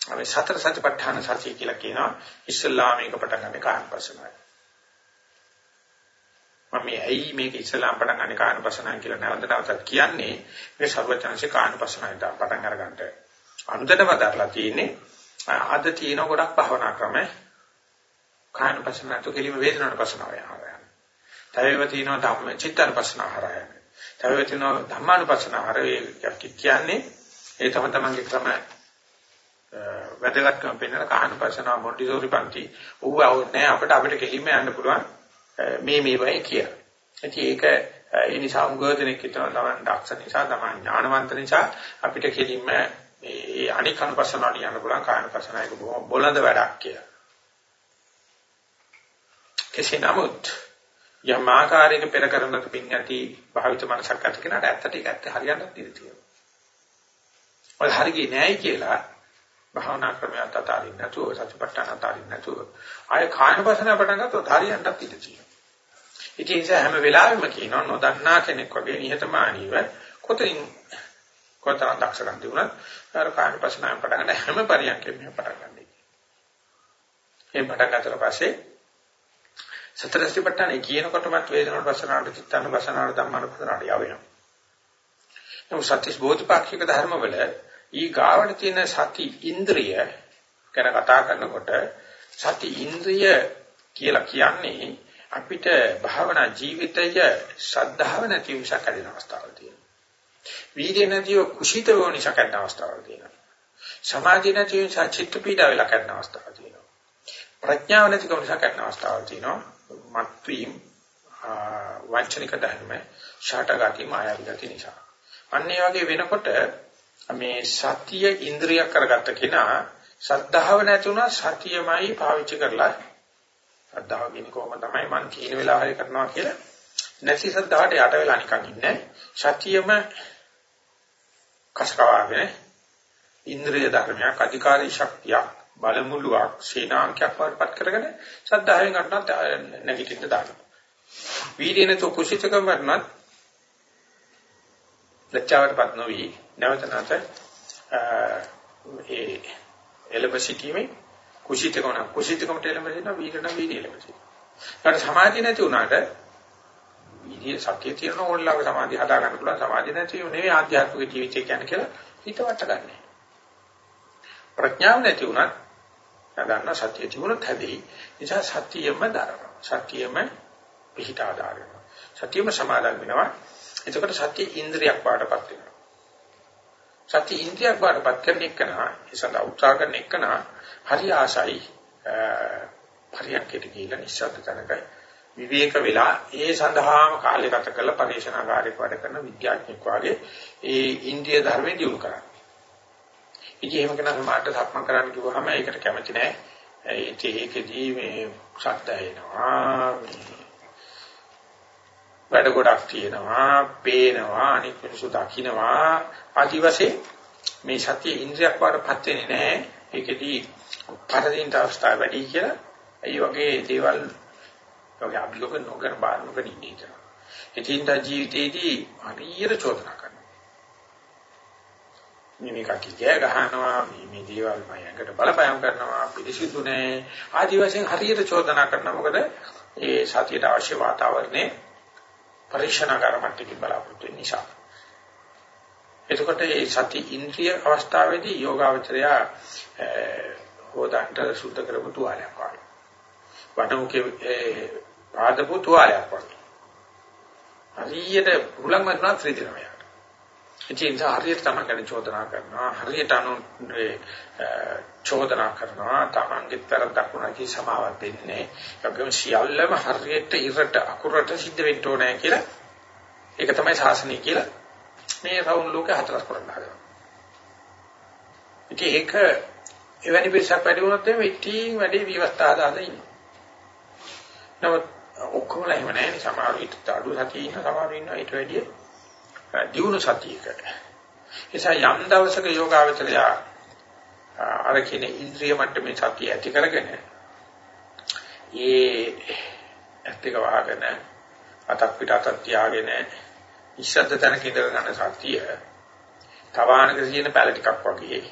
අපි සතර සතිපට්ඨාන සතිය කියලා කියනවා. ඉස්ලාම මේක පටන් ගන්න කාර්යපසනාවයි. මම මේ ඇයි මේක ඉස්ලාම් පටන් ගන්න කායනුපසනාව කියලා නැවත නැවතත් කියන්නේ මේ සර්වචනසේ කායනුපසනාවට පටන් අරගන්නට අනුදැනව දරලා තියෙන්නේ අද තියෙන ගොඩක් භවනා ක්‍රම කායනුපසනාවට කෙලිම වේදනානුපසනාව යනවා. තවේව තියෙනවා ධම්ම චිත්තනුපසනාව හරයන. තවේව තියෙනවා ධම්මානුපසනාව හරය කියන්නේ ඒ තම තමන්ගේ ක්‍රම වැදගත්කම පෙන්වන කායනුපසනාව මොන්ටිසෝරි පන්ති. ඌව නෑ අපිට අපිට කෙලිම යන්න පුළුවන්. මේ මේ වගේ කියලා. ඉතින් ඒක ඒ නිසා උගදෙනෙක් හිතනවා තමන් දක්ෂ නිසා තමන් ඥානවන්ත නිසා අපිට කෙලින්ම මේ අනික් අනුපස්සනාවට යන්න පුළුවන් කායනුපස්සන එක බොළඳ වැඩක් කියලා. කෙසේ නමුත් යම් ආකාරයක පෙර කරනක පින් ඇති භාවිත මනසක් ඇති කෙනාට ඇත්තට ඒක ඇත්ත හරියන්නත් ඉඩ තියෙනවා. ඔය හරියන්නේ නැහැ කියලා භාවනා ක්‍රමයට අතාරින්න නැතුව සතිපට්ඨාන අතාරින්න නැතුව ආය කායවසන පටන් ගත්තොත් හරියන්නත් ඉඩ තියෙනවා. ඉතින් ඒ හැම වෙලාවෙම කියනවා නොදන්නා කෙනෙක් වගේ නිහතමානීව කොතනින් කොතරම් දක්ෂකම් තිබුණත් අර කායවසන පටන් ගන්න හැම පරියන්කෙම පටන් ගන්නයි. මේ පටන් ගන්නතර පස්සේ සතර සතිපට්ඨානේ කියනකොටමත් වේදනාවට පස්සනාවට චිත්තාන පස්සනාවට ධම්මාන පස්සනාවට යවෙනවා. නමුත් සත්‍විස් බෝධිපාක්ෂික ධර්මවල ඊ ගාවට තියෙන සති ඉන්ද්‍රිය ගැන කතා කරනකොට සති ඉන්ද්‍රිය කියලා කියන්නේ අපිට භාවනා ජීවිතය ශ්‍රද්ධාව නැති නිසා කැඩෙන අවස්ථාවල් තියෙනවා. වීර්ය නැතිව කුසීත වෙන නිසා කැඩෙන අවස්ථාවල් තියෙනවා. සමාධිය නැතිව නිසා චිත්ත පීඩා වෙලා කැඩෙන අවස්ථාවල් තියෙනවා. ප්‍රඥාව නැතිකම නිසා කැඩෙන අවස්ථාවල් තියෙනවා. මත්වීම් වංචනික ධර්ම ෂාටගති මායාවී නිසා. අන්න ඒ වගේ වෙනකොට මේ සතිය ඉන්ද්‍රිය කරගත්ත කෙනා ශ්‍රද්ධාව නැතුණා සතියමයි පාවිච්චි කරලා ශ්‍රද්ධාව කියන්නේ කොහොම තමයි මං කියන වෙලාවයි කරනවා කියලා. නැති ශ්‍රද්ධාවට යට වෙලා නිකන් ඉන්නේ. සතියම කසකවාගෙන ඉන්ද්‍රිය ධර්මයක් අධිකාරී ශක්තියක් බලමුලුවක් සීනාංකයක් වඩපත් කරගෙන ශ්‍රද්ධාවෙන් අටනත් නැගිටින්න දානවා. වීර්යනතු කුසිතකම වරණත් ලැජ්ජාවටපත් නොවි. නැවත නැවත ඒ එළඹ සිටීමේ කුසිතකම කුසිතකමට එළඹ සිටින වීර්යන වීර්ය එළඹ සිටින. ඊට සමාධිය නැති වුණාට වීර්ය සත්‍ය තියෙන ඕනලාක සමාධිය හදා ගන්න පුළුවන් සමාධිය නැති නෙවෙයි ආධ්‍යාත්මික ජීවිතය කියන්නේ කියලා හිත වට ගන්න. ප්‍රඥාව නැති වුණත් නදන්න සත්‍ය තිබුණත් හැදී නිසා සත්‍යයම දරනවා. සත්‍යයම පිහිටා දානවා. සත්‍යයම සමාදන් වෙනවා. එතකොට සත්‍ය ඉන්ද්‍රියක් බාටපත් වෙනවා. සත්‍ය ඉන්ද්‍රියක් බාටපත් කරන එක නා ඒ සඳහා උත්සාහ කරන එක නා හරි ආසයි පරියන්කයට ගිහිල්ලා නිශ්ශබ්ද තැනක විවේක වෙලා ඒ සඳහාම කාලය ගත කරලා පරිශනාකාරයක් වැඩ කරන විද්‍යාඥයෙක් වාගේ ඒ ඉන්ද්‍රිය ධර්මයේ දියුණු කරන්නේ. ඉතින් එහෙම කෙනා සමාජයට සක්මන් කරන්න කිව්වහම ඒකට කැමති නැහැ. ඒ ඒකෙදී මේ සත්‍ය එනවා. වැඩ ගොඩක් තියෙනවා, පේනවා, අනිත් මිනිස්සු දකින්නවා. ආදි වශයෙන් මේ සත්‍ය ඉන්ද්‍රියක් වඩපත් වෙන්නේ නැහැ. ඒකෙදී පරදින්ට අවස්ථාව වැඩි කියලා. ඒ වගේ දේවල් ඔය අභියෝග නොකර බාර නොකර ඉන්නේ. ඉතින් ජීවිතේදී හරියට චෝදනා මේ මේක කිය ගහනවා මේ මේ දේවල් මම ඇඟට බලපෑම් කරනවා පිළිසිදු නෑ ආදි වශයෙන් හරියට චෝදනා කරනවා මොකද ඒ සතියට අවශ්‍ය වාතාවරණය පරිශනාකාර මට්ටමකින් බලාපොරොත්තු වෙන නිසා. එතකොට මේ සති ඉන්ද්‍රිය අවස්ථාවේදී යෝගාවචරය හොදන්ට සුද්ධ කරපු තුවාලයක් වගේ. වටමුකේ පාදපු තුවාලයක් වගේ. හරියට හුලං මරනවා ත්‍රිදිනමය ඉතින් හරියට තමයි ගැන චෝදනා කරනවා හරියට අනු චෝදනා කරනවා තමන්ගේ තරක් වුණා කි සමාවක් දෙන්නේ ඒකම සියල්ලම හරියට ඉරට අකුරට සිද්ධ වෙන්න ඕනේ කියලා. ඒක තමයි ශාසනය කියලා මේ රවුන් ලෝකේ හතරස් කරන්න හදනවා. ඉතින් ඒක එවැනි පිරිසක් වැඩි වුණොත් එimhe ඉතින් වැඩි විවස්ථා හදාගෙන ඉන්නවා. නමුත් ඔක්කොම එහෙම නැහැ සමහර විට අඩු සතිය ඉන්න සමහර ඉන්නවා. ඊට වැඩිය දියුණු සතියක. එසා යම් දවසක යෝගාවචරය අර කියන ඉන්ද්‍රිය මට්ටමේ සතිය ඇති කරගෙන ඒ ඇත්තක වහගෙන අතක් පිට අතක් තියාගෙන ඉස්සද්ද තැනක ඉඳ ගන්න සතිය තවානක තියෙන පැල ටිකක් වගේ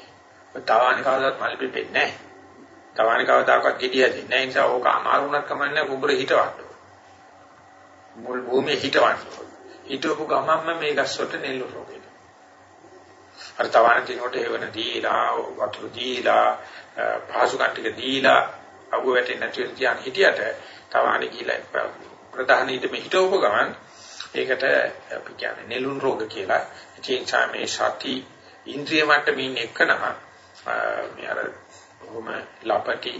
තවානක කවදාවත් මල් පිපෙන්නේ නැහැ. තවානක කවදාකවත් gediya දෙන්නේ නැහැ. ඒ නිසා ඕක අමාරු වුණත් කමන්නේ කුඹුර හිටවන්න. මුල් භූමියේ හිටවන්න. හිටවපු ගමන්ම මේ ගස්වලට නෙල්ල රෝගෙට. අර තවන දිනකට හේවන දීලා වතුර දීලා පහසුකම් ටික දීලා අගු වැටෙන්නේ නැති වෙන තියන් හිටියට තවන ගිහිලා ප්‍රධාන ඊට මේ හිටවපු ගමන් ඒකට අපි කියන්නේ නෙළුම් රෝග කියලා. ඒ නිසා මේ සති ඉන්ද්‍රිය මට්ටමින් එක්කනම මේ අර කොහොම ලපටි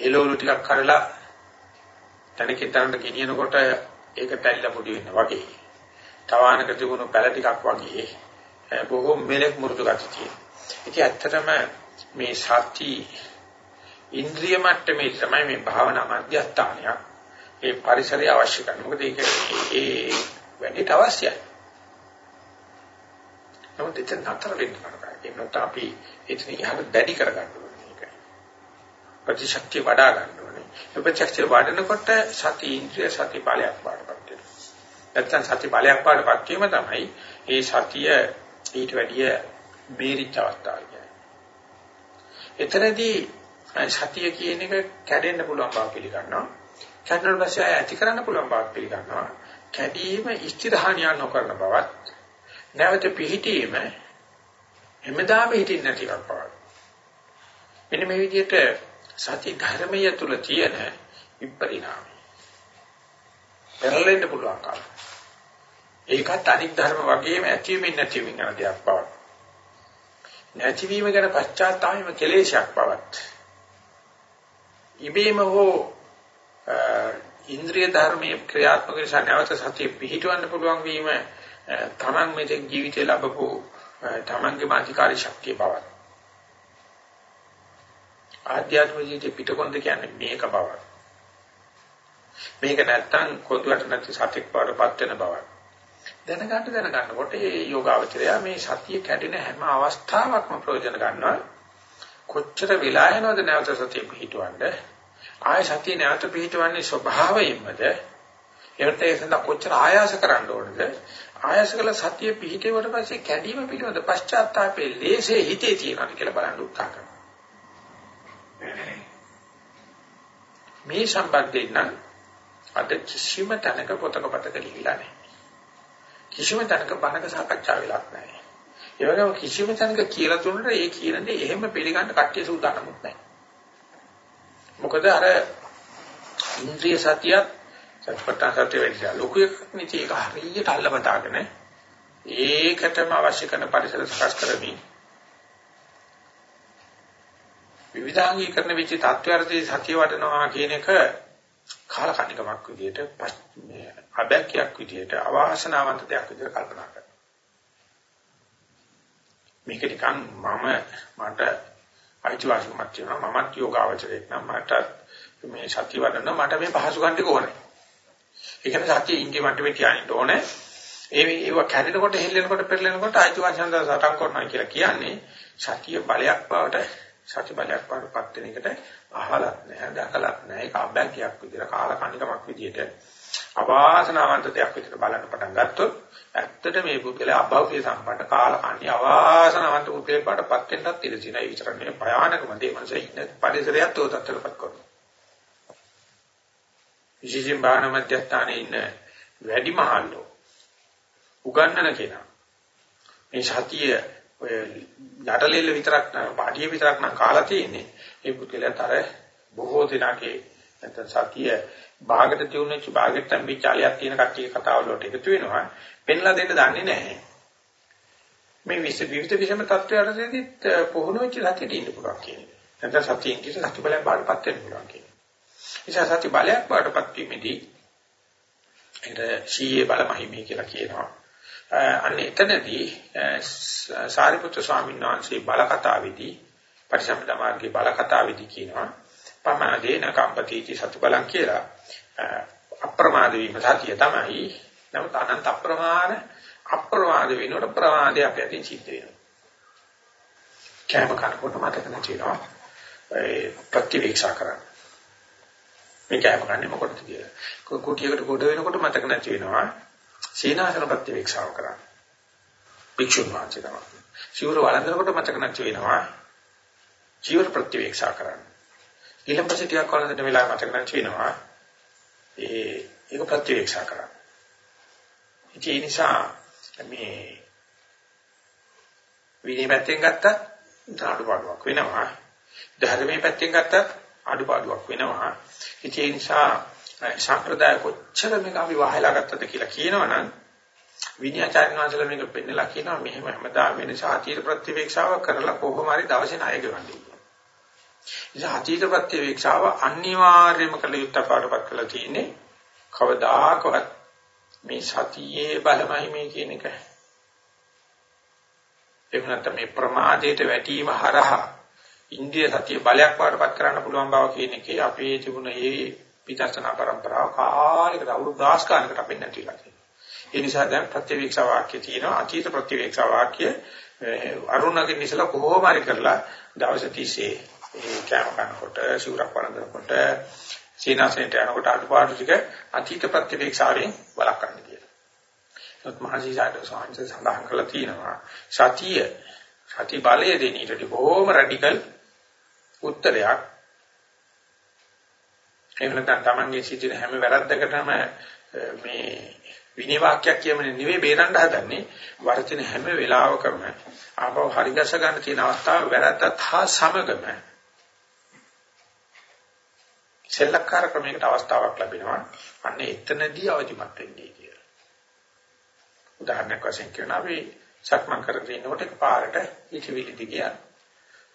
එළවලු ටිකක් කරලා තනකින් තනට ගෙනියනකොට ඒක පැලිලා පොඩි වෙන්න වගේ. තවානක තිබුණු පැල ටිකක් වගේ බොහෝ මෙලෙක් මෘදු ගති තියෙනවා. ඉතින් ඇත්තටම මේ සති ඉන්ද්‍රිය මට්ටමේ තමයි මේ භාවනා මධ්‍යස්ථානයක්. ඒ පරිසරය අවශ්‍ය කරනවා. මොකද ඒක ඒ වැඩිට අවශ්‍යයි. නමුත් එතන නතර වෙන්න කරා. ඒ නොත අපි එතන යහට දැඩි කරගන්න ඕනේ. ප්‍රතිශක්තිය වඩා ගන්න ඕනේ. ප්‍රතිශක්තිය වඩනකොට සති ඉන්ද්‍රිය සති බලයක් වඩපත් වෙනවා. නැත්නම් සති බලයක් වඩපත් වීම තමයි ඒ සතිය ඊට වැඩිය බේරිච්ච අවස්ථාව කියන්නේ. එතරදී සතිය කියන එක කැඩෙන්න පුළුවන් බව පිළිගන්නවා. කැඩුණාට පස්සේ ආය ඇති කරන්න පුළුවන් බව පිළිගන්නවා. කැඩීම ස්ථිරහානිය නොකරන බවත් නැවත පිහිටීම හැමදාම හිටින්න නැති එකක් බව. මෙන්න මේ විදිහට සති ධර්මය තුල තියෙන විපරිණාමය. පෙරලෙන්න පුළුවන් කාල. ඒකත් අනික් ධර්ම වගේම ඇතිවීමෙන් නැතිවීම යන දෙයක් බව. නැතිවීම ගැන පශ්චාත්තාපයම කෙලේශයක් බවත්. ඉබේම හෝ ඉන්ද්‍රිය ධර්මයේ ක්‍රියාත්මක නිසා නැවත සතිය පිහිටවන්න පුළුවන් වීම තමන් මේ ජීවිතේ ලැබපු තමන්ගේ මාධිකාරී ශක්තිය බවත්. ආධ්‍යාත්මික ජීවිතේ පිටකොන්ද කියන්නේ මේක බවත්. මේක නැත්තම් කොතුවට නැති සත්‍යක් බවටපත් වෙන බවත්. දැනගන්න දැනගන්නකොට මේ යෝගාවචරය මේ සතිය කැඩෙන හැම අවස්ථාවකම ප්‍රයෝජන ගන්නවා. කොච්චර වෙලා යනවද නැවත සතිය පිහිටවන්නේ ආය සතිය නැවත පිහිටවන්නේ ස්වභාවයෙන්මද එවිට ඒ සඳහා කොච්චර ආයාස කරන්න ඕනද ආයාස කළ සතිය පිහිටේවට පස්සේ කැඩීම පිළිබඳ පශ්චාත්තාපයේ ලේසේ හිතේ තියෙනවද කියලා බලන්න උත්සාහ කරනවා මේ සම්බන්ධයෙන් නම් අද කිසිම තැනක පොතක පතක ලියලා නැහැ. කිසිම තැනක බණක සාකච්ඡා වෙලක් නැහැ. ඒ වගේම කිසිම තැනක කියලා තුනට ඒ කියන්නේ එහෙම පිළිගන්න කට්ටිය සූදානම්ුත් නැහැ. මොකද අර ඉන්ද්‍රිය සතියත් සත්පට්ඨාන සතිය වෙන්නේ ලොකු එකක් නෙති ඒක හරියට අල්ලපතාගෙන ඒකටම අවශ්‍ය කරන පරිසර සකස් කරමින් විවිධාංගීකරණ වෙච්ච තත්ත්වයන්දී සතිය වඩනවා කියන එක කාලකණ්ණිකමක් විදිහට අබැක්කයක් විදිහට අවාසනාවන්ත දෙයක් විදිහට කල්පනා කරනවා මේක නිකන් මම මට අයිතිවාසිකමක් තියෙනවා මමත් යෝගාවචරයක් නම් මට මේ සත්‍ය වඩන්න මට මේ පහසුකම් ටික ඕනේ. ඒ කියන්නේ සත්‍ය ඉන්දිය මට්ටමේ තියාගෙන ඕනේ. ඒ ඒව කැඩෙනකොට හෙල්ලෙනකොට පෙරලෙනකොට අයිතිවාසිකම් සටන් කරනවා කියලා කියන්නේ සත්‍ය බලයක් බවට සත්‍ය බලයක් බවට පත් වෙන එකට අහලක් නැහැ දැකලක් නැහැ ඒක අභ්‍යන්තයක් විදිහට කාලකණ්ණිකමක් විදිහට අවාසනාවන්ත දෙයක් විදිහට බලන්න පටන් ගත්තොත් ඇත්තට මේ පුද්ගලයා අභෞතික සම්පන්න කාලකන්ණි අවාසනාවන්ත පුද්ගලයෙක් බාටපත් වෙන්නත් ඉඩ තියෙනවා. ඒ විතර නෙවෙයි භයානකම දේ මනසේ ඉන්න පරිසරයත් උතත්තරපත් කරනවා. විශේෂයෙන් බාහන මධ්‍යස්ථානයේ ඉන්න වැඩි මහල්ලෝ උගන්නන කෙනා මේ සතිය ඔය යටලෙල්ල විතරක් නෑ පාටිය විතරක් නම් කාලා තියෙන්නේ. ඒ පුද්ගලයාට අර බොහෝ දිනකේ නැත්නම් සතිය භාගයට තියුණෙච්ච භාගයට තම්බිචාලියක් තියෙන කට්ටිය කතාව වලට එකතු වෙනවා. පෙන්ලා දෙන්න දන්නේ නැහැ. මේ විශේෂ විවිධ විෂම තත්ත්වයන්ටදීත් පුහුණු වෙච්ච සතියට ඉන්න පුළුවන් කියන්නේ. නැත්නම් සතියෙන් කිසි සති බලයක් බාටපත් වෙන්න පුළුවන් කියන්නේ. නිසා සති බලයක් බාටපත් වීමේදී ඒකට සීයේ බලමහිමේ කියලා කියනවා. අන්න එතනදී සාරිපුත්‍ර ස්වාමීන් වහන්සේ බල කතාවේදී පරිසම්පදා මාර්ගයේ බල කතාවේදී කියනවා පමාදේන කම්පතිටි සතු බලං කියලා අප්‍රමාද වීම සතිය තමයි නමුත් අනන්ත අප්‍රමාණ අප්‍රමාද වෙනකොට ප්‍රමාදය අපේ අතින් සිද්ධ වෙනවා. කෑම කනකොට මතක නැතිනවා. ඒ ප්‍රතිවීක්ෂා කරන්න. මේ කෑම කන්නේ මොකටද කියලා. කුටියකට කොට වෙනකොට මතක නැති වෙනවා. සීනාසන ප්‍රතිවීක්ෂාව කරන්න. භික්ෂුන් වහන්සේ තමයි. සිවුර වළඳනකොට මතක නැති වෙනවා. ජීවර ප්‍රතිවීක්ෂා කරන්න. ඊළඟට ටිකක් වළඳන වෙලාව මතක නැති වෙනවා. ඒ ඒක ප්‍රතිවීක්ෂා කරන්න. ඒ නිසා මේ විනය පැත්තෙන් ගත්තත් අඩුපාඩුවක් වෙනවා. ධර්මයේ පැත්තෙන් ගත්තත් අඩුපාඩුවක් වෙනවා. ඒ නිසා සම්ප්‍රදාය කොච්චර මේක අපි වහලා ගත්තද කියලා කියනවනම් විනයාචාර්ය වහන්සේලා මේක පෙන්නලා කියනවා මෙහෙම හැමදාම වෙන සාතීර ප්‍රතිවේක්ෂාව කරලා කොහොම හරි දවසේ ණය ගෙවන්නේ. ඉතින් අතීත ප්‍රතිවේක්ෂාව අනිවාර්යයෙන්ම කළ යුත්තක් පාඩපත් කරලා තියෙන්නේ කවදාකවත් මේ සතියේ බලමයි මේ කියන එක. එහෙම නැත්නම් මේ ප්‍රමාදයට වැටීම හරහා ඉන්දිය සතිය බලයක් වඩපත් කරන්න පුළුවන් බව කියන එකේ අපේ තිබුණ මේ විදර්ශනා પરම්පරාව කාලයකට අවුරුදු 10 ගානකට අපෙන් නැතිලා තියෙනවා. ඒ නිසා දැන් ප්‍රතිවීක්ෂා වාක්‍ය තියෙනවා අතීත ප්‍රතිවීක්ෂා වාක්‍ය අරුණගේ නිසල කොහොම හරි කරලා දවස් 30 ඒ කැම කනකොට සිවුරක් වළඳනකොට සීනාසෙන්ට යනකොට අඩුපාඩු ටික අතීත ප්‍රතිවීක්ෂාවෙන් වළක්වන්න කියලා. ඒත් මහසීසාට සාංශ සඳහන් කරලා තියෙනවා සතිය සති බලය දෙන ඊට බොහොම රැඩිකල් උත්තරයක් එහෙම නැත්නම් Tamange සිටින හැම වැරද්දකටම මේ විනය වාක්‍යයක් කියමනේ නෙවෙයි බේරන්න හදන්නේ වර්තින හැම වෙලාවකම. ආපහු හරිගස ගන්න තියෙන අවස්ථාව වැරද්දත් හා සමගම. සෙල්ලක්කාර ක්‍රමයකට අවස්ථාවක් ලැබෙනවා. අන්න එතනදී අවදිමත් වෙන්නේ කියලා. උදාහරණයක් වශයෙන් කියනවා අපි සක්මන් කරගෙන ඉන්නකොට එකපාරට ඉතිවිලි දිගිය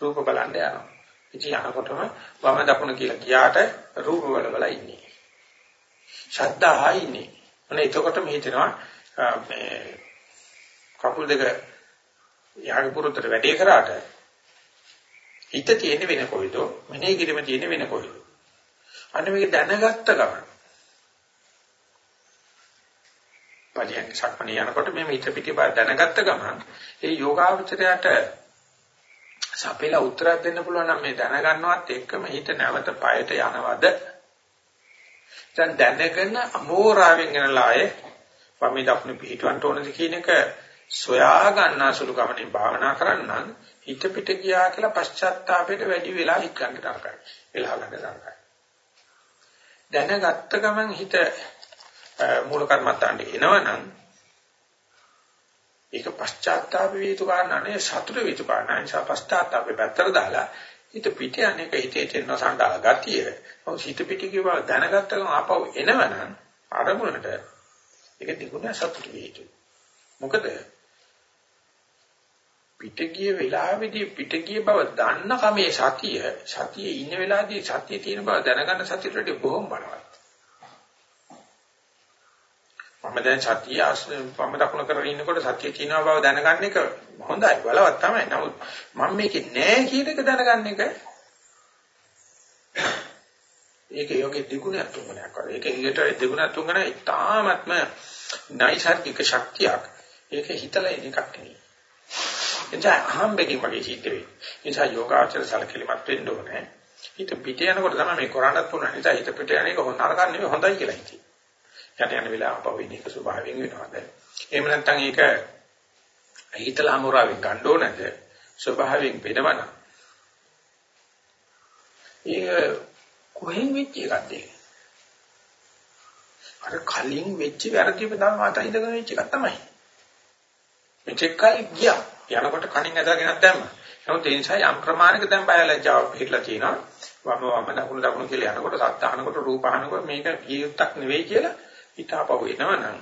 රූප බලන්න යනවා. ඉතින් යනකොටම වම දකුණ කියලා ගියාට රූප වල බල ඉන්නේ. ශබ්දහා ඉන්නේ. මොන එතකොට මේ හිතෙනවා මේ කකුල් දෙක යාගේ පුරුතට වැඩේ කරාට හිත තියෙන වෙන කොයිද? මෙනේ කිරීම තියෙන වෙන කොයිද? අන්න මේක දැනගත්ත ගමන් පරියන්ක සක්මණේ යනකොට මේ හිත පිටිපස්ස දැනගත්ත ගමන් ඒ යෝගාවචරයට සපේලා උත්තරයක් දෙන්න පුළුවන් නම් මේ දැනගන්නවත් එක්කම හිත නැවත পায়ට යනවද? දැන් දැනගෙන අමෝරාවෙන් යනලාය වමේ දකුණු පිටවන්ට ඕනද කියන එක සොයා ගන්නසුළු ගමනේ භාවනා කරන්නම් හිත පිට ගියා කියලා පශ්චාත්තාපයට වැඩි වෙලා හිත ගන්න තරකයි. වෙලා ගන්න තරකයි. දැනගත්ත ගමන් හිත මූල කර්මත්තාන්ට එනවනම් ඒක පශ්චාත්තාප වේතු කාරණානේ සතුට වේතු කාරණා නිසා පශ්චාත්තාපේ පැත්තට දාලා හිත පිට යන්නේක හිතේ තියෙන සංඩාල ගතිය. ඔව් හිත පිට කියව දැනගත්ත ගමන් ආපහු එනවනම් අරමුණට ඒක දිගුණ සතුට වේතු. මොකද පිට ගිය වෙලාවේදී පිට ගිය බව දන්න කමේ සතිය සතියේ ඉන්න වෙලාවේදී සතියේ තියෙන බව දැනගන්න සතියට බොහොම බලවත්. මම දැන් සතිය වම දකුණ කරගෙන ඉන්නකොට සතිය තියෙනවා බව දැනගන්න එක හොඳයි බලවත් තමයි. නමුත් මම මේකේ නෑ කියන එක දැනගන්න එක ඒක යෝගේ දෙගුණයක් තුන්ගුණයක් වගේ. ඒක ඊට දෙගුණයක් තුන්ගුණ ඉතාමත්ම නයිසර්ගික ශක්තියක්. ඒක හිතලා එන එකක් නෙවෙයි. එනිසා අහම්බෙකින් වගේ සිද්ධ වෙයි. නිසා යෝගාචර සලකලිමත් වෙන්න ඕනේ. හිත පිට යනකොට තමයි මේ කරණත් තුන නිසා හිත පිට යන එක හොඳ නරක නෙවෙයි හොඳයි කියලා හිතේ. යට යන වෙලාව පවෙන එක ස්වභාවයෙන් වෙනවාද? එහෙම නැත්නම් ඒක හිතලා අමුරාවෙන් ගන්න ඕනද? ස්වභාවයෙන් වෙනවනම්. ඒක කොහෙන් වෙච්ච එකක්ද ඒක? අර කලින් වෙච්ච වැරදිම තමයි මාත ඉඳගෙන වෙච්ච එකක් තමයි. මෙච්චකයි ගියා. යනකොට කණින් ඇදගෙනත් දැම්මා. නමුත් ඒ නිසා යම් ප්‍රමාණයක දැන් බයලජ්ජාව පිටලා තියෙනවා. වම වම දකුණු දකුණු කියලා යනකොට සත්‍ය අහනකොට රූප අහනකොට මේක වියුක්තක් නෙවෙයි කියලා හිතාපව එනවනම්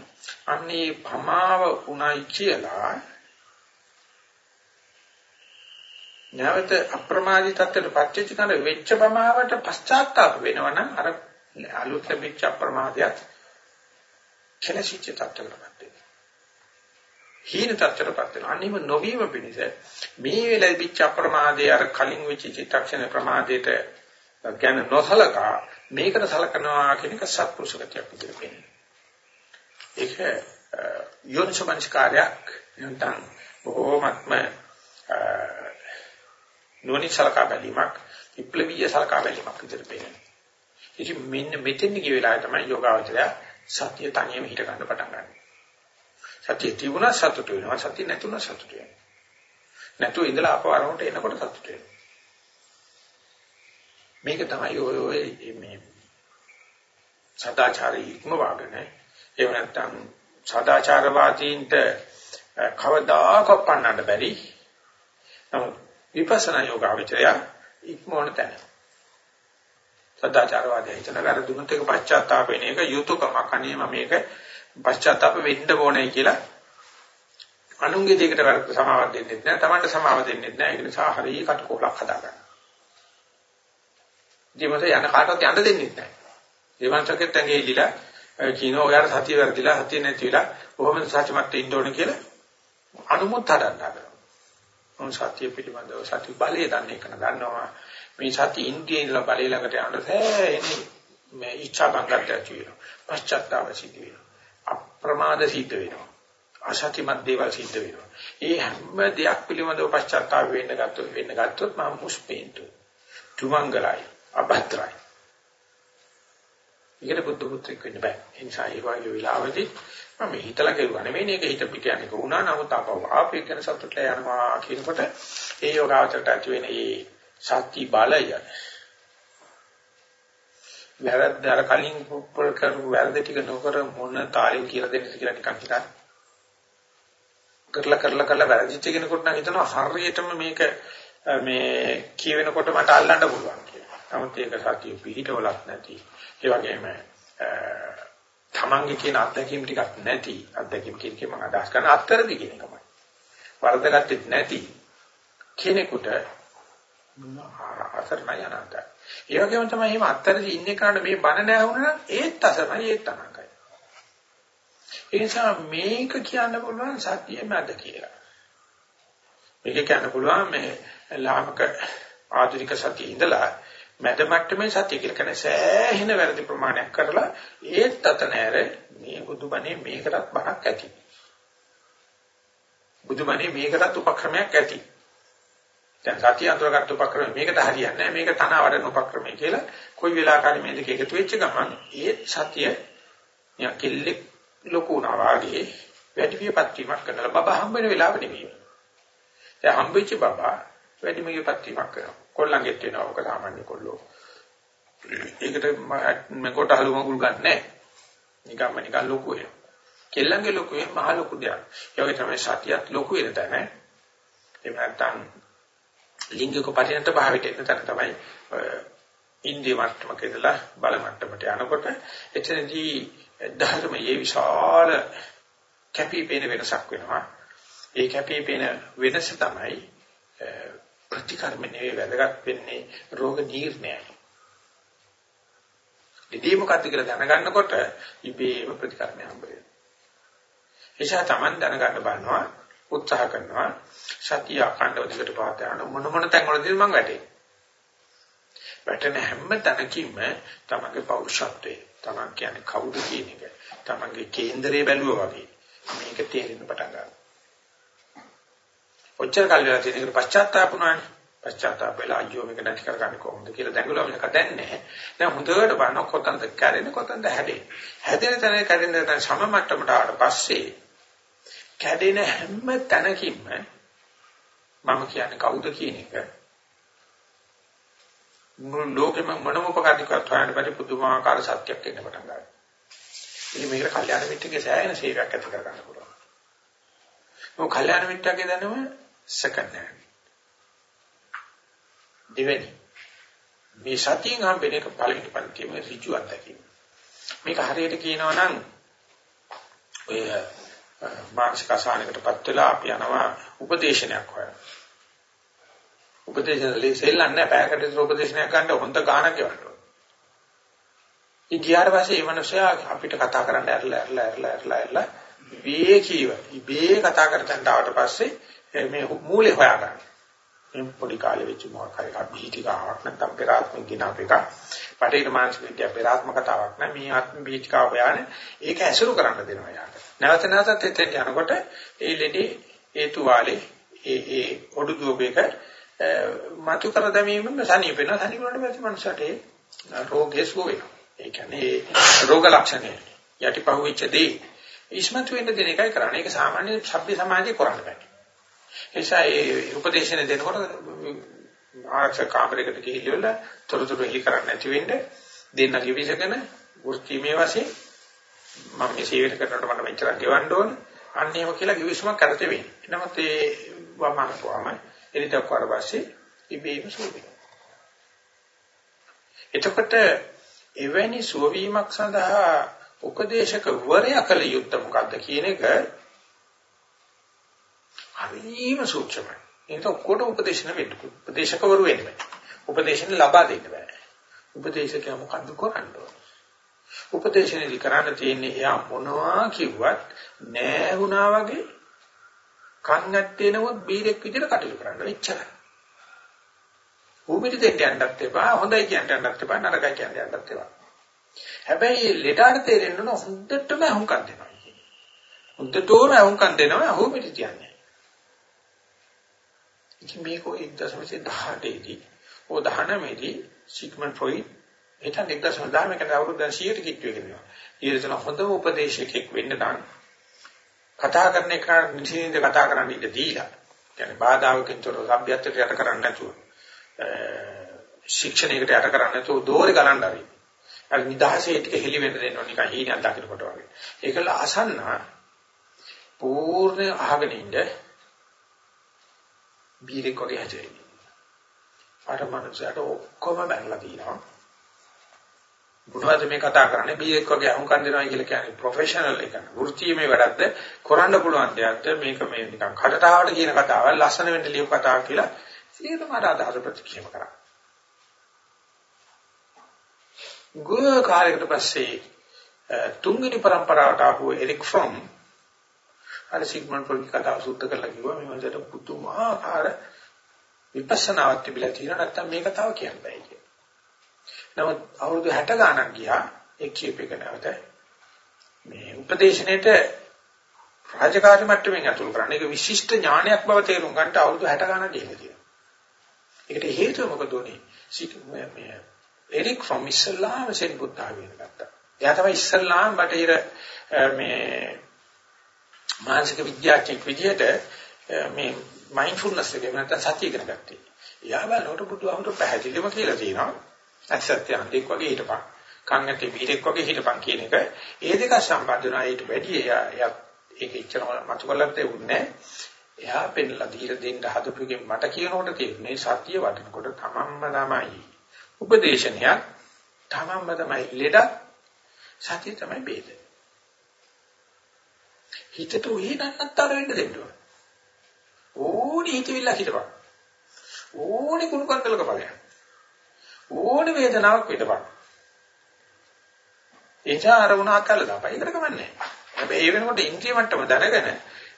අන්නේ භමාව උණයි කියලා නැවත අප්‍රමාදී තත්ත්වයට පත්‍චිත කරන වෙච්ච භමාවට පශ්චාත්තාප වෙනවනම් අර අලුත් ලැබිච්ච අප්‍රමාදයක් කෙලසිච්ච තත්ත්වයකට වෙනවා. හීන තත්ත්වයකට වෙනවා. අනිම නොවීම පිණිස මේ ලැබිච්ච අප්‍රමාදයේ අර කලින් වෙච්ච චිත්තක්ෂණ ප්‍රමාදයට ගැන නොසලකා මේකට සලකනවා කියන එක සත්පුරුෂකතියක් විදිහට පේනවා. ඒක යෝනිසමංස්කාරයක් නැත්නම් බොහෝමත්ම නොනි සලකා බැලීමක් විප්ලවීය සලකා බැලීමක් විදිහට පේනවා. ඉතින් මෙන්න මෙතෙන් ගිය වෙලාවේ තමයි යෝගාවචරය සත්‍ය තනියම හිට ගන්න පටන් ගන්න. සත්‍ය තිබුණා සතුට වෙනවා සත්‍ය නැතුණා සතුට වෙනවා. නැතුව ඉඳලා අපව අරමුණට එනකොට සතුට වෙනවා. මේක තමයි ඔය ඔය මේ සදාචාරී ඉක්ම වාගනේ එහෙම නැත්නම් සදාචාරවාදීන්ට කවදාකවත් පන්නන්න බැරි. නමුත් විපස්සනා යෝගාවචරය ඉක්මවන තැන. සදාචාරවාදී හිතන වැරදුනොත් ඒක පශ්චාත්තාප වෙන එක යුතුයකමක් අනේ මම මේක පශ්චාත්තාප වෙන්න ඕනේ කියලා අනුන්ගේ දෙයකට සමාවක් දෙන්නෙත් නෑ Tamanට සමාව දෙන්නෙත් නෑ ඒක නිසා හරිය කටකෝලක් හදාගන්න. ජීවිත යන කාටවත් යන්න දෙන්නෙත් නෑ. ජීවන්තකෙත් ඇඟේ ඉලිලා කියනවා ඔයාලා සතිය වැරදිලා සතිය නැති වෙලා කොහොමද සත්‍යමත් ඉන්න ඕන කියලා අනුමුත් හදන්න හදනවා. මොන සතිය පිළිබඳව සති බලය දන්නේ කන දන්නවා. මේ සති ඉන්දියේ ඉඳලා බලය ළඟට යන්න එන්නේ මේ ඉච්ඡා බංගත් ඇති වෙනවා. පශ්චාත්තාව සිද්ධ වෙනවා. අප්‍රමාද සිද්ධ වෙනවා. අසත්‍යමත් දේවල් සිද්ධ වෙනවා. ඒ හැම දෙයක් පිළිබඳව පශ්චාත්තාප වෙන්න ගත්තොත් වෙන්න ගත්තොත් මම මුස්පේන්තු. තුමංගලයි අබත්‍රයි. ඊකට බුද්ධ පුත්‍රෙක් වෙන්න බෑ. ඒ නිසා ඒ වගේ වෙලාවදී මම හිතලා කෙරුවා නෙවෙයි මේක හිත පිට යන්නේ කොහොනා නමුත් අපව ආපේ කියන සතුටට යනවා කියනකොට ඒ යෝගාවචරයට ඇති වෙන මේ සත්‍ය බලය වැරද්ද අර කලින් පුප්පල් කරු වැරද්ද ටික නොකර මොන තාලෙන් කියලා දෙන්නද කියලා නිකන් හිතන්න. කරලා කරලා කරලා වැරදිච්ච කෙනෙකුට නම් හිතනවා හරියටම මේක මේ කියවෙනකොට මට අල්ලන්න පුළුවන් කියලා. නමුත් ඒක සතිය පිළිහිටවලක් නැති. ඒ වගේම තමන්ගේ කියන අත්දැකීම් ටිකක් නැති අත්දැකීම් කියන මම අදහස් කරන අත්තරදි කියන එකමයි. වරදගත්තේ නැති කෙනෙකුට අසරණයි අනාතයි. ඒ වගේම තමයි එහෙම අත්තරදි ඉන්නේ කාට මේ බන නැහැ වුණා නම් ඒත් අසරණයි ඒත් අනාතයි. ඒ නිසා මේක කියන්න පුළුවන් සත්‍යය මැද කියලා. මේක කියන්න පුළුවන් මේ ලාමක ආධුනික සතිය ඉඳලා මැද මට්ටමේ සතිය කියලා කියන සෑහෙන වැරදි ප්‍රමාණයක් කරලා ඒත් අත නැර මේ බුදුබණේ මේකටත් බණක් ඇති. බුදුබණේ මේකටත් උපක්‍රමයක් ඇති. දැන් සතිය අඳුරගත්ත උපක්‍රමය මේකට හරියන්නේ නැහැ මේක තන වඩන උපක්‍රමය කියලා කොයි වෙලාවකරි මේ දෙක එකතු වෙච්ච ගමන් ඒ සතිය නිකන් කෙල්ලෙක් ලොකු වුණා වාගේ වැඩි විපත් වීමක් කරනවා බබා හම්බ වෙන වෙලාව නෙමෙයි. දැන් හම්බෙච්ච බබා වැඩි විපත් වීමක් කරනවා. කොල්ලන්ගෙත් වෙනවා ඔක සාමාන්‍ය කොල්ලෝ. ඒකට මම කොට හලු මගුල් ගන්නෑ. නිකම්ම නිකන් ලොකු වෙනවා. කෙල්ලන්ගේ ලොකු වෙන මහ ලොකු දෙයක්. ඒ වගේ තමයි සතියත් ලොකු වෙන තැන. එහෙම නැත්නම් ලිංගික පරිණත භාවයට එන තැන තමයි ඉන්දිය මට්ටමක ඉඳලා බල මට්ටමට යනකොට එතනදී ධර්මයේ විශාල කැපිපෙන වෙනසක් වෙනවා. ඒ කැපිපෙන වෙනස තමයි ප්‍රතිකර්ම නෙවෙයි වැදගත් වෙන්නේ රෝග නිర్ణයයි. ඉදී මොකද්ද කියලා දැනගන්නකොට ඉබේම ප්‍රතිකර්ම හම්බ වෙනවා. එيشා Taman දැනගන්න බලනවා උත්සාහ කරනවා සතිය අඛණ්ඩව දිකට පාත යන මොන මොන තැන්වලදී මම වැටේ. වැටෙන හැම තැනකින්ම තමගේ පෞරුෂත්වය තමන් කියන්නේ කවුද කියන එක තමන්ගේ කේන්දරය බැලුවා වගේ මේක තේරෙන්න පටන් ගන්නවා. ඔච්චර කල් වෙලා තියෙන එකට පශ්චාත්තාප වුණානේ. පශ්චාත්තාප වෙලා අයියෝ මේක නැති කරගන්නේ කොහොමද කියලා දැඟලුවා මේක දැන් නැහැ. දැන් හොඳට බලන කොතනද කැරෙන්නේ කොතනද හැදෙන්නේ. හැදෙන තැන කැඩෙන තැන සම මට්ටමට ආවට පස්සේ කැඩෙන හැම තැනකින්ම මම කියන්නේ කවුද කියන එක මුළු ලෝකෙම මොනම උපකාරයකට හොයන්න බැරි පුදුමාකාර සත්‍යයක් එන්න පටන් ගන්නවා. ඉතින් මේකට කල්යාණ මිත්‍රගේ සෑහෙන සේවයක් ඇති කර ගන්න පුළුවන්. මොකද කල්යාණ මිත්‍රගේ දැනුම second hand. දෙවෙනි මේ සතියෙන් හම්බෙන එක පළවෙනි පන්තියම ඍජු අත්දැකීම. මේක හරියට කියනවා නම් ඔය මානසික අසහනයකටපත් වෙලා අපි යනවා උපදේශනයක් හොයන්න. උපදේශන ලෙසෙල්ලන්නේ පැයකට විතර උපදේශනයක් ගන්න හොඳ ගාණක් යවන්න. ඒ ගියාට පස්සේ මේ මනුස්සයා අපිට කතා කරන්න ඇරලා ඇරලා ඇරලා ඇරලා ඇරලා විවේකීව ඉබේ කතා කරතන්ට ආවට පස්සේ මේ මූලේ හොයාගන්න. මේ පොඩි කාලේ වෙච්ච මොකක් හරි අභීතිකාවක් නැත්නම් පෙරාත්මක ගිනාප එක. පටේට මානසික විද්‍යාව පෙරාත්ම කතාවක් නෑ මේ ආත්ම බීජිකාව බයන්නේ ඒක ඇසුරු කරන්න දෙනවා යාට. නැවත නැවතත් එතෙන් යනකොට ඒ ලෙඩේ හේතු වාලේ ඒ ඒ ඔඩු දුවේක මතු කර දැමීමෙන් සනීප වෙනවා. සනීප වුණාට පස්සේ මනුස්සයට රෝගේ සුව වෙනවා. ඒ කියන්නේ රෝග ලක්ෂණය යටිපහුවෙච්ච දේ ඉස්මතු වෙන්න දෙන එකයි කරන්නේ. ඒක සාමාන්‍ය සભ્ય සමාජයේ කරන්න බෑ. නිසා ඒ උපදේශන දෙනකොට ආරක්ෂක කාමරයකට ගිහිල්ලා තොරතුරු එලි කරන්න නැති වෙන්න දෙන්න කිවිසගෙන වෘත්තිමේ වශයෙන් මම මේ සේවයට කරනකොට මට මෙච්චරක් ගෙවන්න ඕන අන්න එහෙම කියලා කිවිසුමක් කරතේ වෙන්නේ. නමුත් ඒ වමනකවම එනිටක් වඩ පස්සේ ඉබේම සුවපින. එතකොට එවැනි සුවවීමක් සඳහා උපදේශක වරයා කළ යුත්තේ මොකද්ද කියන එක හරිම සූක්ෂමයි. ඒක ඔක්කොට උපදේශන වෙන්න. උපදේශකවරු වෙන්න බෑ. උපදේශන ලබා දෙන්න බෑ. උපදේශකයා මොකද්ද කරන්නේ? උපදේශනදී කරන්න තියෙන්නේ එයා මොනවා කිව්වත් නෑ වුණා වගේ කන් නැත්තේ නමුත් බීරෙක් විදිහට කටයුතු කරන්න එච්චරයි. ඌ පිට දෙන්න යන්නත් එපා හොඳයි කියන්න යන්නත් එපා නරකයි කියන්න යන්නත් එපා. හැබැයි ලෙඩට තේරෙන්න ඕන හොඳටම අහුම්කම් දෙනවා කියන්නේ. හොඳටම අහුම්කම් දෙනවා අහුව පිට කියන්නේ. ඉතින් මේක 1.18 දී ඕ 19 දී සිග්මන්ඩ් ෆ්‍රොයිඩ් එතන 1910 මේකට අවුරුදු 100ට කිට්ටු වෙනවා. ඊට හොඳම උපදේශකෙක් වෙන්න නම් කතා කරන එක නිසින්ද කතා කරන්න ඉඩ දීලා කියන්නේ බාධාවකින් තොරව සભ્યත්වයට යට කරන්නේ නැතුව ශික්ෂණයකට යට කරන්නේ නැතුව දෝරේ ගලන්න හරි. අර නිදහසේ ටික හෙලි වෙන්න දෙන්න ඕන නිකන් හීනක් දකින්නකොට වගේ. ඒකල අසන්න පූර්ණ අහගෙන ඉන්න බීරෙක් වගේ හැදෙන්නේ. අර මනුස්සයාට ඔක්කොම බැලලා තියෙනවා. මොනවද මේ කතා කරන්නේ බීඑක් වගේ අහුම්කම් දෙනවා කියලා කියන්නේ ප්‍රොෆෙෂනල් එක. වෘත්තීයමේ වැඩක්ද කරන්න පුළුවන් දෙයක්ද මේක මේ නිකන් කටටාවට කියන කතාවක් ලස්සන වෙන්න ලියපු කතාවක් කියලා සියලුම අදහස ප්‍රතික්ෂේප කරා. ගුරු කාලයකට පස්සේ තුන්වෙනි પરම්පරාවට ආපු එරික් ෆ්‍රොම් අර සිග්මන්ඩ් ෆ්‍රොයිඩ් කතාව සූත්‍ර කරලා කිව්වා මේ වගේ පුදුමාකාර විපස්සනාවක් තිබිලා තියෙනවා නැත්තම් මේ කතාව කියන්න බෑ කියලා. නමුත් අවුරුදු 60 ගාණක් ගියා ඒ කීපයක නැවත මේ උපදේශනෙට රාජකාරී මට්ටමින් අතුල් කරන්නේ ඒක විශිෂ්ට ඥානයක් බව තේරුම් ගන්නට අවුරුදු 60 ගාණක් ගිහින් තියෙනවා. ඒකට හේතුව මොකද උනේ? මේ එරික් ෆ්‍රොම් ඉස්ලාම් සෙන් බුද්ධ ආගම ගත්තා. එයා තමයි ඉස්ලාම් බටහිර මේ මානසික විද්‍යාඥයෙක් විදිහට මේ මයින්ඩ්ෆුල්නස් එක නැත්නම් සතිය ඉගෙන ගත්තේ. එයා බලනකොට බුදුහාමුදුරු පැහැදිලිවම කියලා තියෙනවා. ඇසත්‍ය අන්තික් වගේ හිටපන්. කන් ඇති බීරෙක් වගේ හිටපන් කියන එක. ඒ දෙක සම්බන්ධ වෙනවා ඊට වැඩි එයා ඒක ඉච්චරම මතු කරලා තේුන්නේ එයා පෙන්නලා දීලා දෙන්න හදපුකෙන් මට කියනකොට තේරුනේ සත්‍ය වටිනකොට තමන්ම තමයි උපදේශනයක් තමන්ම තමයි ලෙඩ සත්‍ය තමයි බේද හිතට උහි නන්නතර වෙන්න දෙන්න ඕන ඕනි හිතවිල්ල හිතපන් ඕනි කුණු කන්දලක බලයන් ඕන වේදනාවක් විඳපන්. එචා අරමුණ අකල්ල දාපන්. ඒකට කමන්නේ. හැබැයි ඒ වෙනකොට ඉන්ද්‍රිය මට්ටම දැනගෙන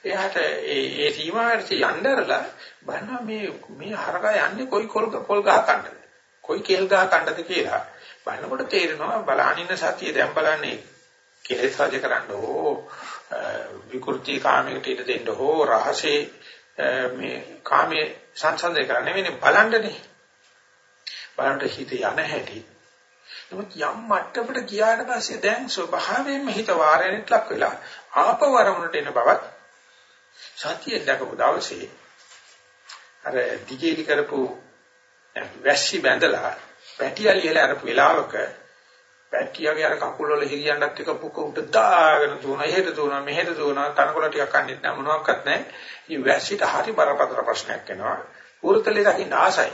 එයාට ඒ ඒ සීමාවට යnderලා බලනවා මේ මේ හරකා යන්නේ කොයි කොල් කොල් ගහ කන්නද? කොයි කෙල් ගහ කන්නද කියලා බලනකොට තේරෙනවා බලානින්න සතිය දැන් බලන්නේ කෙලෙස් රජ කරන්න ඕ විකෘති කාමයකට ඉඩ දෙන්න හෝ රහසේ මේ කාමයේ සංසන්දනය කරන්න නෙවෙයි බලන්නනේ බලන්න හිත යන හැටි. නමුත් යම් මට්ටමකට ගියාට පස්සේ දැන් ස්වභාවයෙන්ම හිත වාරණයට ලක් වෙලා ආපවරමුණට එන බවත් සතිය දැකපු දවසේ අර දිගේලි කරපු වැස්සි බැඳලා පැටියලියල අරපු වෙලාවක පැටියගේ අර කකුල් වල හිරියන්නත් එක පුක උඩ දාගෙන දුවන එහෙට දුවන මෙහෙට දුවන තනකොළ ටිකක් කන්නේත් නැහැ මොනවත් නැහැ. මේ වැස්සිට හරි බරපතල ප්‍රශ්නයක් එනවා. උරුතලේ දකින්න ආසයි.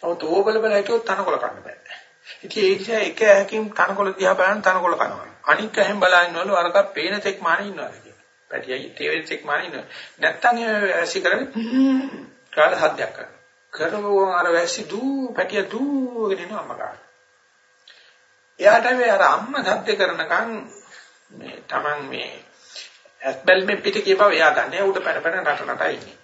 නමුත් ඕබල බල හිටියොත් තනකොළ කන්න බෑ. ඉතින් ඒ නිසා එක ඇහකින් තනකොළ දිහා බලන තනකොළ කනවා. අනික් ඇහෙන් බලනවලු අරක පේන තෙක් මාන ඉන්නවා කියලා. පැටියයි තේවෙන තෙක් මාන ඉන්නවා. නැත්තම් ඒ ඇසි කරන්නේ (clears throat) කාල හද්දයක් කරනවා. කරවෝ අර වැසි දූ පැටිය දූගෙන යනවා අම්මා එයාට මේ අර අම්මා සද්ද කරනකන් මේ Taman මේ ඇස්බල් මේ පිට කියපව එයා දන්නේ උඩ පැන පැන නට නට ඉන්නේ.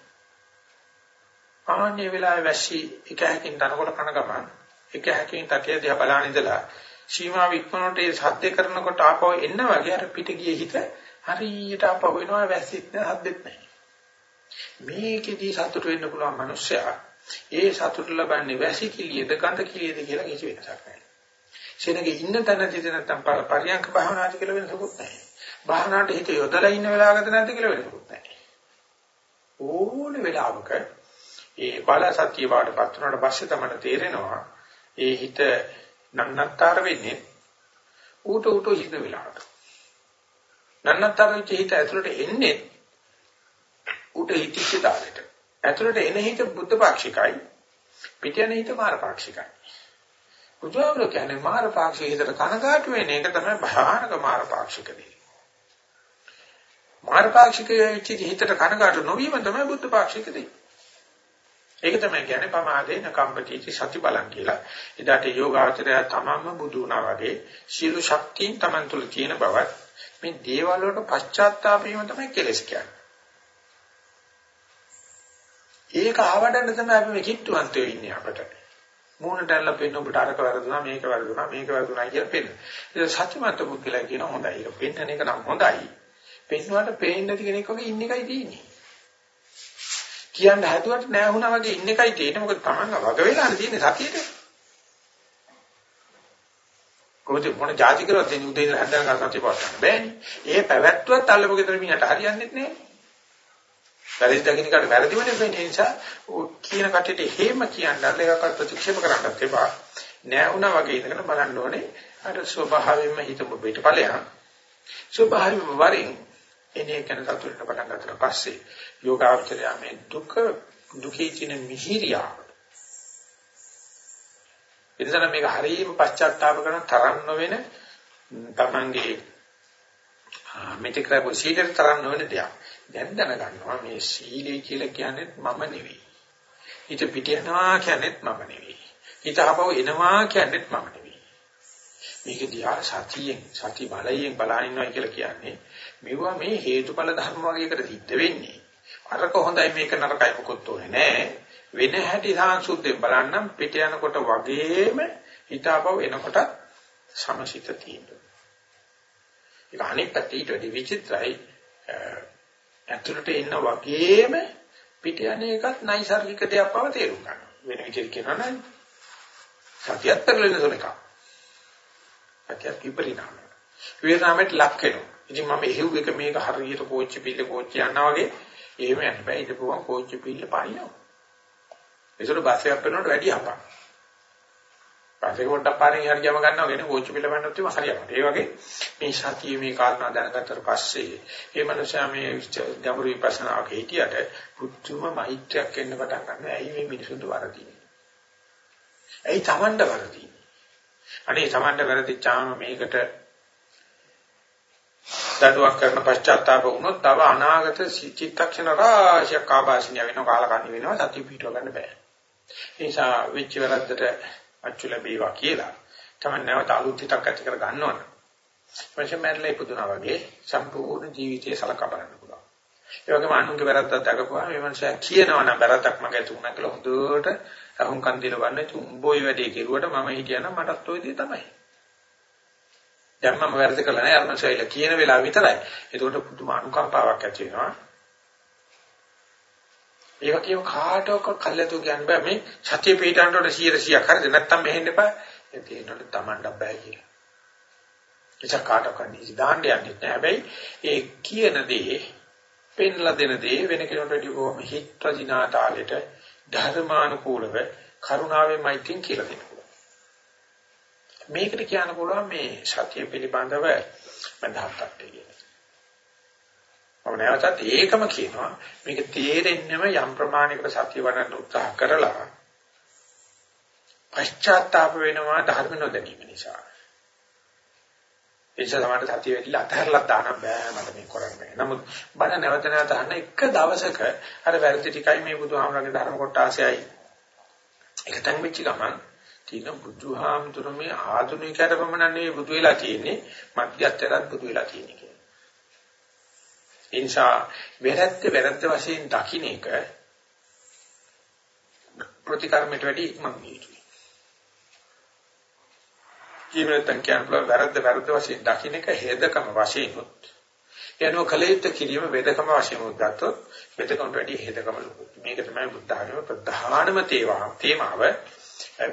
ආන්නේ වෙලාවේ වැස්සි එක හැකින් දනකොට කන ගමන් එක හැකින් තටිය දිහා බලන ඉඳලා සීමා වික්මනට ඒ සද්ද කරනකොට ආපහු එන්න වගේ අර පිට ගියේ හිත හරියට ආපහු එනවා වැස්සෙත් නෑ හද්දෙත් නෑ මේකෙදී සතුට වෙන්න පුළුවන් මිනිස්සයා ඒ සතුට ලබන්නේ වැසි කිලියද ගඳ කිලියද කියලා කිසි වෙනසක් නැහැ. සෙනගේ ඉන්න තැනදී නැත්තම් පරියන්ක භාවනාද කියලා වෙනසකුත් නැහැ. භාවනාවට හිත යොදලා ඉන්න වෙලාවකද නැද්ද කියලා වෙනසකුත් නැහැ. ඕන වෙලාවක ඒ බල සත්‍ය වාටපත් වුණාට පස්සේ තමයි තේරෙනවා ඒ හිත නන්නත්තර වෙන්නේ ඌට ඌට හිත වෙලාවට. නන්නත්තර වෙච්ච හිත ඇතුළට එන්නේ ඌට හිතිච්ච දාලෙට. ඇතුළට එන හිත බුද්ධ පාක්ෂිකයි පිට යන හිත මාර පාක්ෂිකයි. බුදුහාමුදුරු කියන්නේ මාර පාක්ෂික හිතට කනගාටු වෙන එක තමයි භයානක මාර පාක්ෂික දේ. මාර පාක්ෂික හිතට කනගාටු නොවීම තමයි බුද්ධ පාක්ෂික දේ. ඒක තමයි කියන්නේ පමාදේන කම්පටිති සති බලං කියලා. එදාට යෝගාචරය තමන්ම බුදු වුණා වගේ සියලු ශක්තියින් තමන් තුළ තියෙන බවත් මේ දේවල් වලට පශ්චාත්තාප වීම තමයි කෙලස් කියන්නේ. ඒක ආවඩන්න තමයි අපි මේ කිට්ටුවන්තයෝ ඉන්නේ අපට. මූණට ඇල්ල පෙන්න ඔබට අරක වැරදුනා මේක වැරදුනා මේක වැරදුනා කියලා පෙන්න. ඒක සත්‍යමත් පුද්ගලයා කියන හොඳයි. ඒක පෙන්නන එක නම් හොඳයි. පෙන්නුවට පේන්නේ නැති කෙනෙක් වගේ ඉන්න එකයි තියෙන්නේ. කියන්න හැදුවට නෑ වුණා වගේ ඉන්න එකයි තියෙන්නේ. මොකද තමන්ව වග වෙලානේ තියෙන්නේ සතියේට. කොහොමද මොන જાති කරවත් දෙන්නේ උදේ ඉඳලා හැන්දන ගන්න සතිය පවත්වන්න බෑනේ. ඒ පැවැත්වුවත් අල්ලපු ගෙදර මිනිහට හරියන්නේ නැහැ. වැරදි දකින්න කට වැරදිවනේ වෙන්නේ නිසා කියන කටට හේම කියන්න අරලේකත් ප්‍රතික්ෂේප කරන්නත් එපා. නෑ වුණා වගේ ඉඳගෙන බලන්න ඕනේ. අර ස්වභාවයෙන්ම හිතමු පිටපලයන්. ස්වභාවයෙන්ම වරින් එනේ කෙන සතුටට පටන් ගන්නට පස්සේ යෝගාවචරය මේ දුක දුකේ තියෙන මිහිරියා එතන මේක හරියම පශ්චාත්තාප කරන තරම් නොවන තමන්ගේ මෙතෙක් කරපු සීලෙට තරම් නොවන දෙයක්. දැන් දැනගන්නවා මේ සීලය කියලා කියන්නේ මම නෙවෙයි. හිත පිට යනවා කියන්නේත් මම නෙවෙයි. හිත ආපහු එනවා කියන්නේත් මම නෙවෙයි. මේක දිහා සතියෙන් සති බලයෙන් බලන ඉන්නවා කියලා කියන්නේ මෙවුවා මේ හේතුඵල ධර්ම වගේකට සිද්ධ වෙන්නේ. අරක හොඳයි මේක නරකයි මොකොත් ඕනේ නෑ. වෙන හැටි සාංශුද්ධයෙන් බලන්නම් පිට යනකොට වගේම හිතාපව එනකොට සමසිත තියෙනවා. ඒක අනිත් පැත්තට ඊට වැඩි විචිත්‍රයි. ඇතුළට එන වගේම පිට යන එකත් නයිසර්ගික දෙයක් බව තේරුම් ගන්න. වෙන විදිහට කියනවා නම් සතියත් පෙරලෙන සොලක. සතියත් විපරිණාම. විපරිණාමයට ලක් වෙනවා. ඉතින් මම එහෙව් එක මේක හරියට කෝච්චි පිල්ල කෝච්චි යනවා වගේ එහෙම යන්න බෑ. ඊට පුළුවන් කෝච්චි පිල්ල පානිනවා. ඒසොට බස් එකක් වෙනකොට වැඩි අපක්. බස් එක පොඩ්ඩක් පාරෙන් හරි ගම ගන්නවා කියන කෝච්චි පිළ බන්නත් එම හරියට. ඒ වගේ මේ සතිය මේ කාරණා දැනගත්තට පස්සේ මේ මනුස්සයා මේ ගැඹුරු විපස්සනාක හිටියට පුදුම මෛත්‍රියක් එන්න පටන් ගන්නවා. ඇයි මේ මිනිසුන්ට වරදින්නේ? ඇයි Tamanda වරදින්නේ? අනේ Tamanda වැරදිච්චාම මේකට දඩුවක් කරන පශ්චාත්තාප වුණොත් තව අනාගත චිත්තක්ෂණ රාශියක් ආభాෂණය වෙනවා කාලකන්ණි වෙනවා සතිය පිටව ගන්න බෑ. ඒ නිසා වෙච්ච වැරද්දට අච්චු ලැබේවා කියලා තමයි නැවත අලුත් හිතක් ඇති කර ගන්නවනේ. මනුෂ්‍ය මැරලා ඉපදුනා වගේ සම්පූර්ණ ජීවිතය සලකා බලන්න පුළුවන්. ඒ වගේම අනුන්ගේ වැරද්දක් දකපුවා මේ මනුෂයා කියනවා නම් වැරද්දක් මගේ තුනක් කියලා හොඳට අහුම්කන් දින වන්නේ උඹෝයි වැඩේ කෙරුවට මම හිටියනම් මටත් ওই දේ තමයි. දැන් මම වැරදි කළා නෑ අර මනුෂයා කියන වෙලාව විතරයි. ඒකට පුදුම අනුකම්පාවක් ඇති වෙනවා. ඒ වගේම කාටවත් කල්යතු කියන්න බෑ මේ සතිය පිටාන්ට 100 100ක් හරිද නැත්තම් මෙහෙන්න එපා ඒ තේනොට Tamanට බෑ කියලා. ඒක කාටවත් නිසි දාන්න යන්නේ නැහැ. හැබැයි ඒ කියන දේ පෙන්ලා දෙන දේ වෙන කෙනෙකුට වඩා කොහොම හිත්වදිනා තාලෙට ධර්මානුකූලව කරුණාවෙන් මෛත්‍රියෙන් කියලා දෙන්න පුළුවන්. මේකට කියන්න පුළුවන් මේ සතිය පිළිබඳව මඳහත්ත්වය කියලා. මම නැවතත් ඒකම කියනවා මේක තේරෙන්නම යම් ප්‍රමාණයකට සතිය වඩන්න උත්සාහ කරලා පශ්චාත්තාප වෙනවා ධර්ම නොදැනීම නිසා. ඒ සමාන සතිය වෙලිලා අතහැරලා දාන්න බෑ මට මේ කරන්න බෑ. නමුත් බණ නැවත නැවත අහන්න එක දවසක අර වැරදි ටිකයි මේ බුදුහාමරගේ ධර්ම කොටාසයයි එකතෙන් වෙච්ච ගමන් තියෙන බුදුහාමුදුරනේ ආධුනිකයට පමණ නෙවෙයි බුදු වෙලා තියෙන්නේ මධ්‍යස්තරත් බුදු වෙලා තියෙන්නේ. ඒ නිසා වැරද්ද වැරද්ද වශයෙන් දකින්න එක ප්‍රතිකර්මයට වැඩි ඉක්මන් වේවි. ජීවිතයන් කියනවා වැරද්ද වැරද්ද වශයෙන් දකින්න එක හේදකම වශයෙන් උත්. යනෝ කලිත කිරීම වේදකම වශයෙන් උත් ගත්තොත් වේදකමට වැඩි හේදකම ලොකු. මේක තමයි බුද්ධ ධර්මයේ ප්‍රධානම තේවා තේමාව.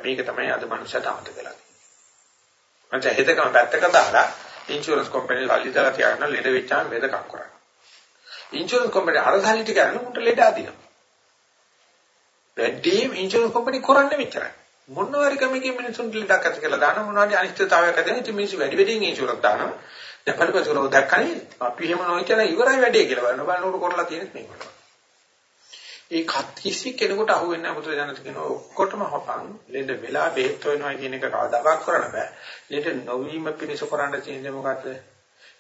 මේක තමයි අද මනුෂ්‍යයට අමතක වෙලා තියෙන්නේ. මම හේදකම පැත්තක දාලා ඉන්ෂුරන්ස් කම්පැනි ලලිතලා තියාගෙන ලෙඩ වෙච්චාම වේදකම් කරා. ඉන්ෂුරන්ස් කම්පැනි අරධානි ටික අරන උන්ට ලෙඩ අදිනවා. වැඩිම ඉන්ෂුරන්ස් කම්පැනි කරන්නේ මෙච්චරයි. මොනවාරි කමකින් මිනිසුන්ට ලෙඩක් ඇති කියලා දාන මොනවාරි අනිශ්චිතතාවයක් ඇති වෙන ඉතින් මිනිස්සු වැඩි වැඩියෙන් ඉන්ෂුරන්ස් දානවා. දැන් බලපෑසුරෝ දැක්කනේ අපි එහෙම නොයි කියලා ඉවරයි වැඩේ කියලා බලන්න බලනකොට කරලා තියෙන්නේ මේකට. ඒ කත් කිසි කෙනෙකුට අහු වෙන්නේ නැහැ බුදු දහමට කියනවා ඔක්කොටම හපන් ලෙඩ වෙලා බේත් වෙනවා කියන එක කවදාකවත් කරන්න බෑ. ලෙඩ නොවීම පිණිස කරන්න තියෙන්නේ මොකද්ද?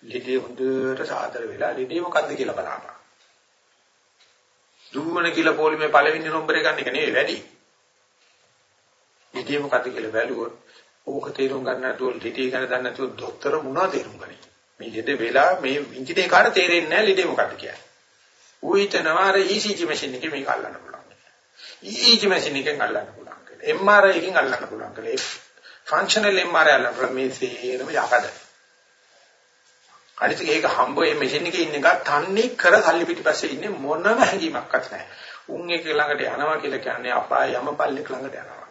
ලෙඩේ හොඳට සාදර වෙලා ලෙඩේ මොකද්ද කියලා බලන්න. දුවන කියලා පොලිමේ පළවෙනි නම්බරේ ගන්න එක නෙවෙයි වැඩි. ලෙඩේ මොකද්ද කියලා බැලුවොත් ඕක තේරුම් ගන්න නැතුව ලෙඩේ ගැන දන්නේ නැතුව ડોක්ටර් මොනවද තේරුම් ගන්නේ. මේ ලෙඩ වෙලා මේ ඉංජිනේර කාට තේරෙන්නේ නැහැ ලෙඩේ මොකද්ද කියලා. ඌ හිතනවා අර ECG මැෂින් එකේ මේක අල්ලන්න පුළුවන්. ECG මැෂින් එකෙන් අල්ලන්න පුළුවන්. MRI එකකින් අල්ලන්න පුළුවන් කලේ. ෆන්ක්ෂනල් MRI අල්ලන්න පුළුවන් මේ සේරම යකඩ. අනිත් ඒක හම්බ මේ මැෂින් එකේ ඉන්න එක තන්නේ කර සල්ලි පිටිපස්සේ ඉන්නේ මොනම හැඟීමක්වත් නැහැ. උන් එක ළඟට යනවා කියලා කියන්නේ අපාය යම පල්ලෙක් ළඟට යනවා.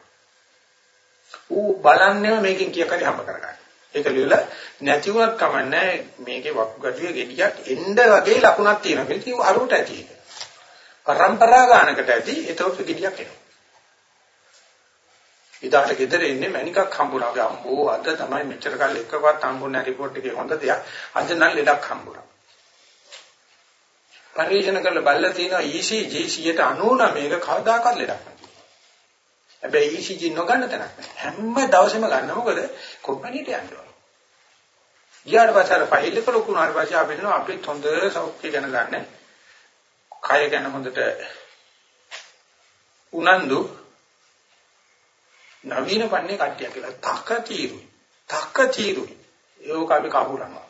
ඌ බලන්නේම මේකෙන් කීයක් හරි හම්බ කරගන්න. ඒක ලියලා නැති වුණත් කමන්නේ මේකේ වකුගඩුවේ ගෙඩියක් එන්න වගේ ලකුණක් තියෙනවා. ඒක අරුවට ඇති ඒක. පරම්පරා ගානකට ඇති ඒතකොට ගෙඩියක් එනවා. ඉදාට ගෙදර ඉන්නේ මණිකක් හම්බුණා. අම්බෝ අද තමයි මෙච්චර කල් එකවත් හම්බුනේ රිපෝට් එකේ හොඳ දෙයක්. අද නම් ලෙඩක් හම්බුණා. පරිශන කරලා බලලා තියෙනවා ECG 199 මේක කවදාකවත් ලෙඩක් නැහැ. හැබැයි ECG නොගන්න තැනක් නැහැ. හැම දවසෙම ගන්න මොකද කොම්පැනිට යන්න ඕන. ඊට පස්සේ අර ෆයිල් එක ලොකු වුණාට පස්සේ අපි හිතනවා අපිත් හොඳ සෞඛ්‍ය ගැන ගන්න. කය ගැන හොඳට උනන්දු නවීන පන්නේ කට්ටිය කියලා තක తీරු. තක తీරු. ඒක අපි කවුරුනවා.